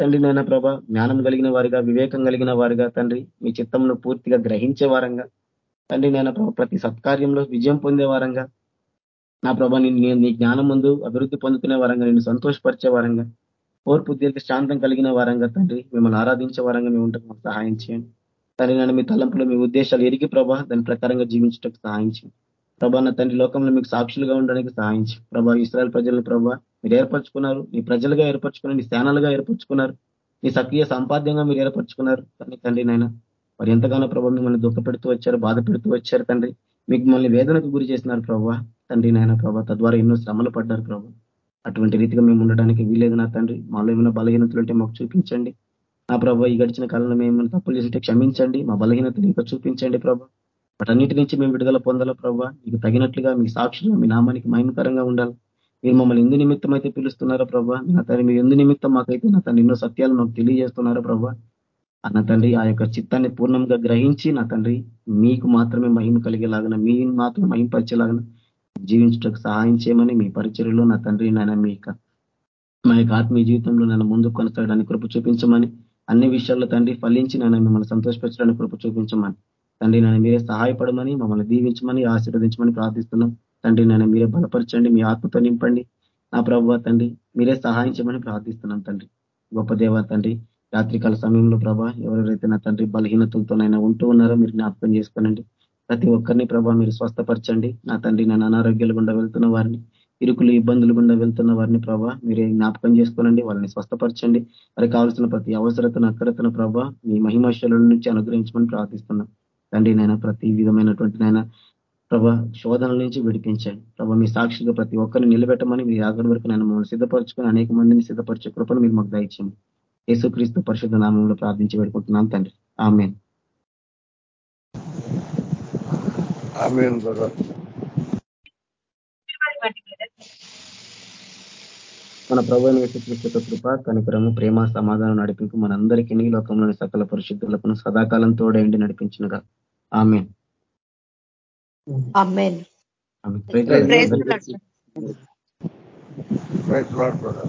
తండ్రి నాయన ప్రభా జ్ఞానం కలిగిన వారిగా వివేకం కలిగిన వారిగా తండ్రి మీ చిత్తంను పూర్తిగా గ్రహించే వారంగా. తండ్రి నాయన ప్రభా ప్రతి సత్కార్యంలో విజయం పొందే వారంగా. నా ప్రభా నేను నీ జ్ఞానం ముందు అభివృద్ధి పొందుకునే వారంగా నేను సంతోషపరిచే వారంగా. ఓర్పు దీర్ఘ శాంతం కలిగిన వారంగా తండ్రి మిమ్మల్ని ఆరాధించే వారంగా మేము ఉంటే సహాయం చేయండి. తండ్రి నన్ను మీ తలంపులో మీ ఉద్దేశాలు ఎరిగి ప్రభా దాని ప్రకారంగా జీవించటం సహాయం చేయండి. ప్రభా నా తండ్రి లోకంలో మీకు సాక్షులుగా ఉండడానికి సహాయం ప్రభా ఇస్రాయల్ ప్రజలను ప్రభా మీరు ఏర్పరచుకున్నారు. నీ ప్రజలుగా ఏర్పరచుకున్నారు. నీ స్థానాలుగా ఏర్పరచుకున్నారు. నీ సక్రియ సంపాద్యంగా మీరు ఏర్పరచుకున్నారు. కానీ తండ్రి నాయన మరి ఎంతగానో ప్రభావ మిమ్మల్ని దుఃఖపెడుతూ వచ్చారు బాధ పెడుతూ వచ్చారు తండ్రి. మీకు మళ్ళీ వేదనకు గురి చేసినారు ప్రభావ తండ్రి నాయన ప్రభావ తద్వారా ఎన్నో శ్రమలు పడ్డారు ప్రభావ అటువంటి రీతిగా మేము ఉండడానికి వీలేదు నా తండ్రి. మాలో ఏమైనా బలహీనతలు ఉంటే మాకు చూపించండి. నా ప్రభావ ఈ గడిచిన కాలంలో మేము తప్పులు చేసింటే క్షమించండి. మా బలహీనతలు ఇంకా చూపించండి ప్రభావ వాటన్నిటి నుంచి మేము విడుదల పొందాల ప్రభావ మీకు తగినట్లుగా మీ సాక్షులు మీ నామానికి మహిమకరంగా ఉండాలి. మీరు మమ్మల్ని ఎందు నిమిత్తం అయితే పిలుస్తున్నారో ప్రభా నా తండ్రి మీరు ఎందు నిమిత్తం మాకైతే నా తండ్రి ఎన్నో సత్యాలు మాకు తెలియజేస్తున్నారో ప్రభా అన్న తండ్రి ఆ యొక్క చిత్తాన్ని పూర్ణంగా గ్రహించి నా తండ్రి మీకు మాత్రమే మహిమ కలిగేలాగిన మీ మాత్రమే మహింపరిచేలాగిన జీవించటకు సహాయం చేయమని మీ పరిచర్యలో నా తండ్రి నాయన మీ మా యొక్క ఆత్మీయ జీవితంలో నన్ను ముందు కొనసాగడానికి కృప చూపించమని అన్ని విషయాల్లో తండ్రి ఫలించి నన్ను మిమ్మల్ని సంతోషపరచడానికి కృప చూపించమని తండ్రి నన్ను మీరే సహాయపడమని మమ్మల్ని దీవించమని ఆశీర్వదించమని ప్రార్థిస్తున్నాం. తండ్రి నన్ను మీరే బలపరచండి మీ ఆత్మతో నింపండి. నా ప్రభు తండ్రి మీరే సహాయించమని ప్రార్థిస్తున్నాం తండ్రి. గొప్ప దేవ తండ్రి రాత్రికాల సమయంలో ప్రభా ఎవరెవరైతే నా తండ్రి బలహీనతలతోనైనా ఉంటూ ఉన్నారో మీరు జ్ఞాపకం చేసుకోనండి. ప్రతి ఒక్కరిని ప్రభా మీరు స్వస్థపరచండి. నా తండ్రి నన్ను అనారోగ్యాలు గుండా వెళ్తున్న వారిని ఇరుకులు ఇబ్బందులు గుండా వెళ్తున్న వారిని ప్రభా మీరే జ్ఞాపకం చేసుకోనండి. వాళ్ళని స్వస్థపరచండి. వారికి కావాల్సిన ప్రతి అవసరతను అక్కడతను ప్రభా మీ మహిమశల నుంచి అనుగ్రహించమని ప్రార్థిస్తున్నాం. తండ్రి నైనా ప్రతి విధమైనటువంటి నైనా ప్రభా శోధనల నుంచి విడిపించండి. ప్రభా మీ సాక్షిగా ప్రతి ఒక్కరిని నిలబెట్టమని మీరు ఆగడి వరకు నేను మమ్మల్ని సిద్ధపరచుకొని అనేక మందిని సిద్ధపరిచే కృపను మీరు మాకు దయచేయండి. యేసుక్రీస్తు పరిశుద్ధ నామంలో ప్రార్థించి పెడుకుంటున్నాం తండ్రి. ఆమె మన ప్రభు యేసుక్రీస్తు కృప కనికరము ప్రేమ సమాధానం నడిపింపు మనందరికీ లోకంలోని సకల పరిశుద్ధులకు సదాకాలం తోడేండి నడిపించినగా. ఆమె. Praise the Lord, brother.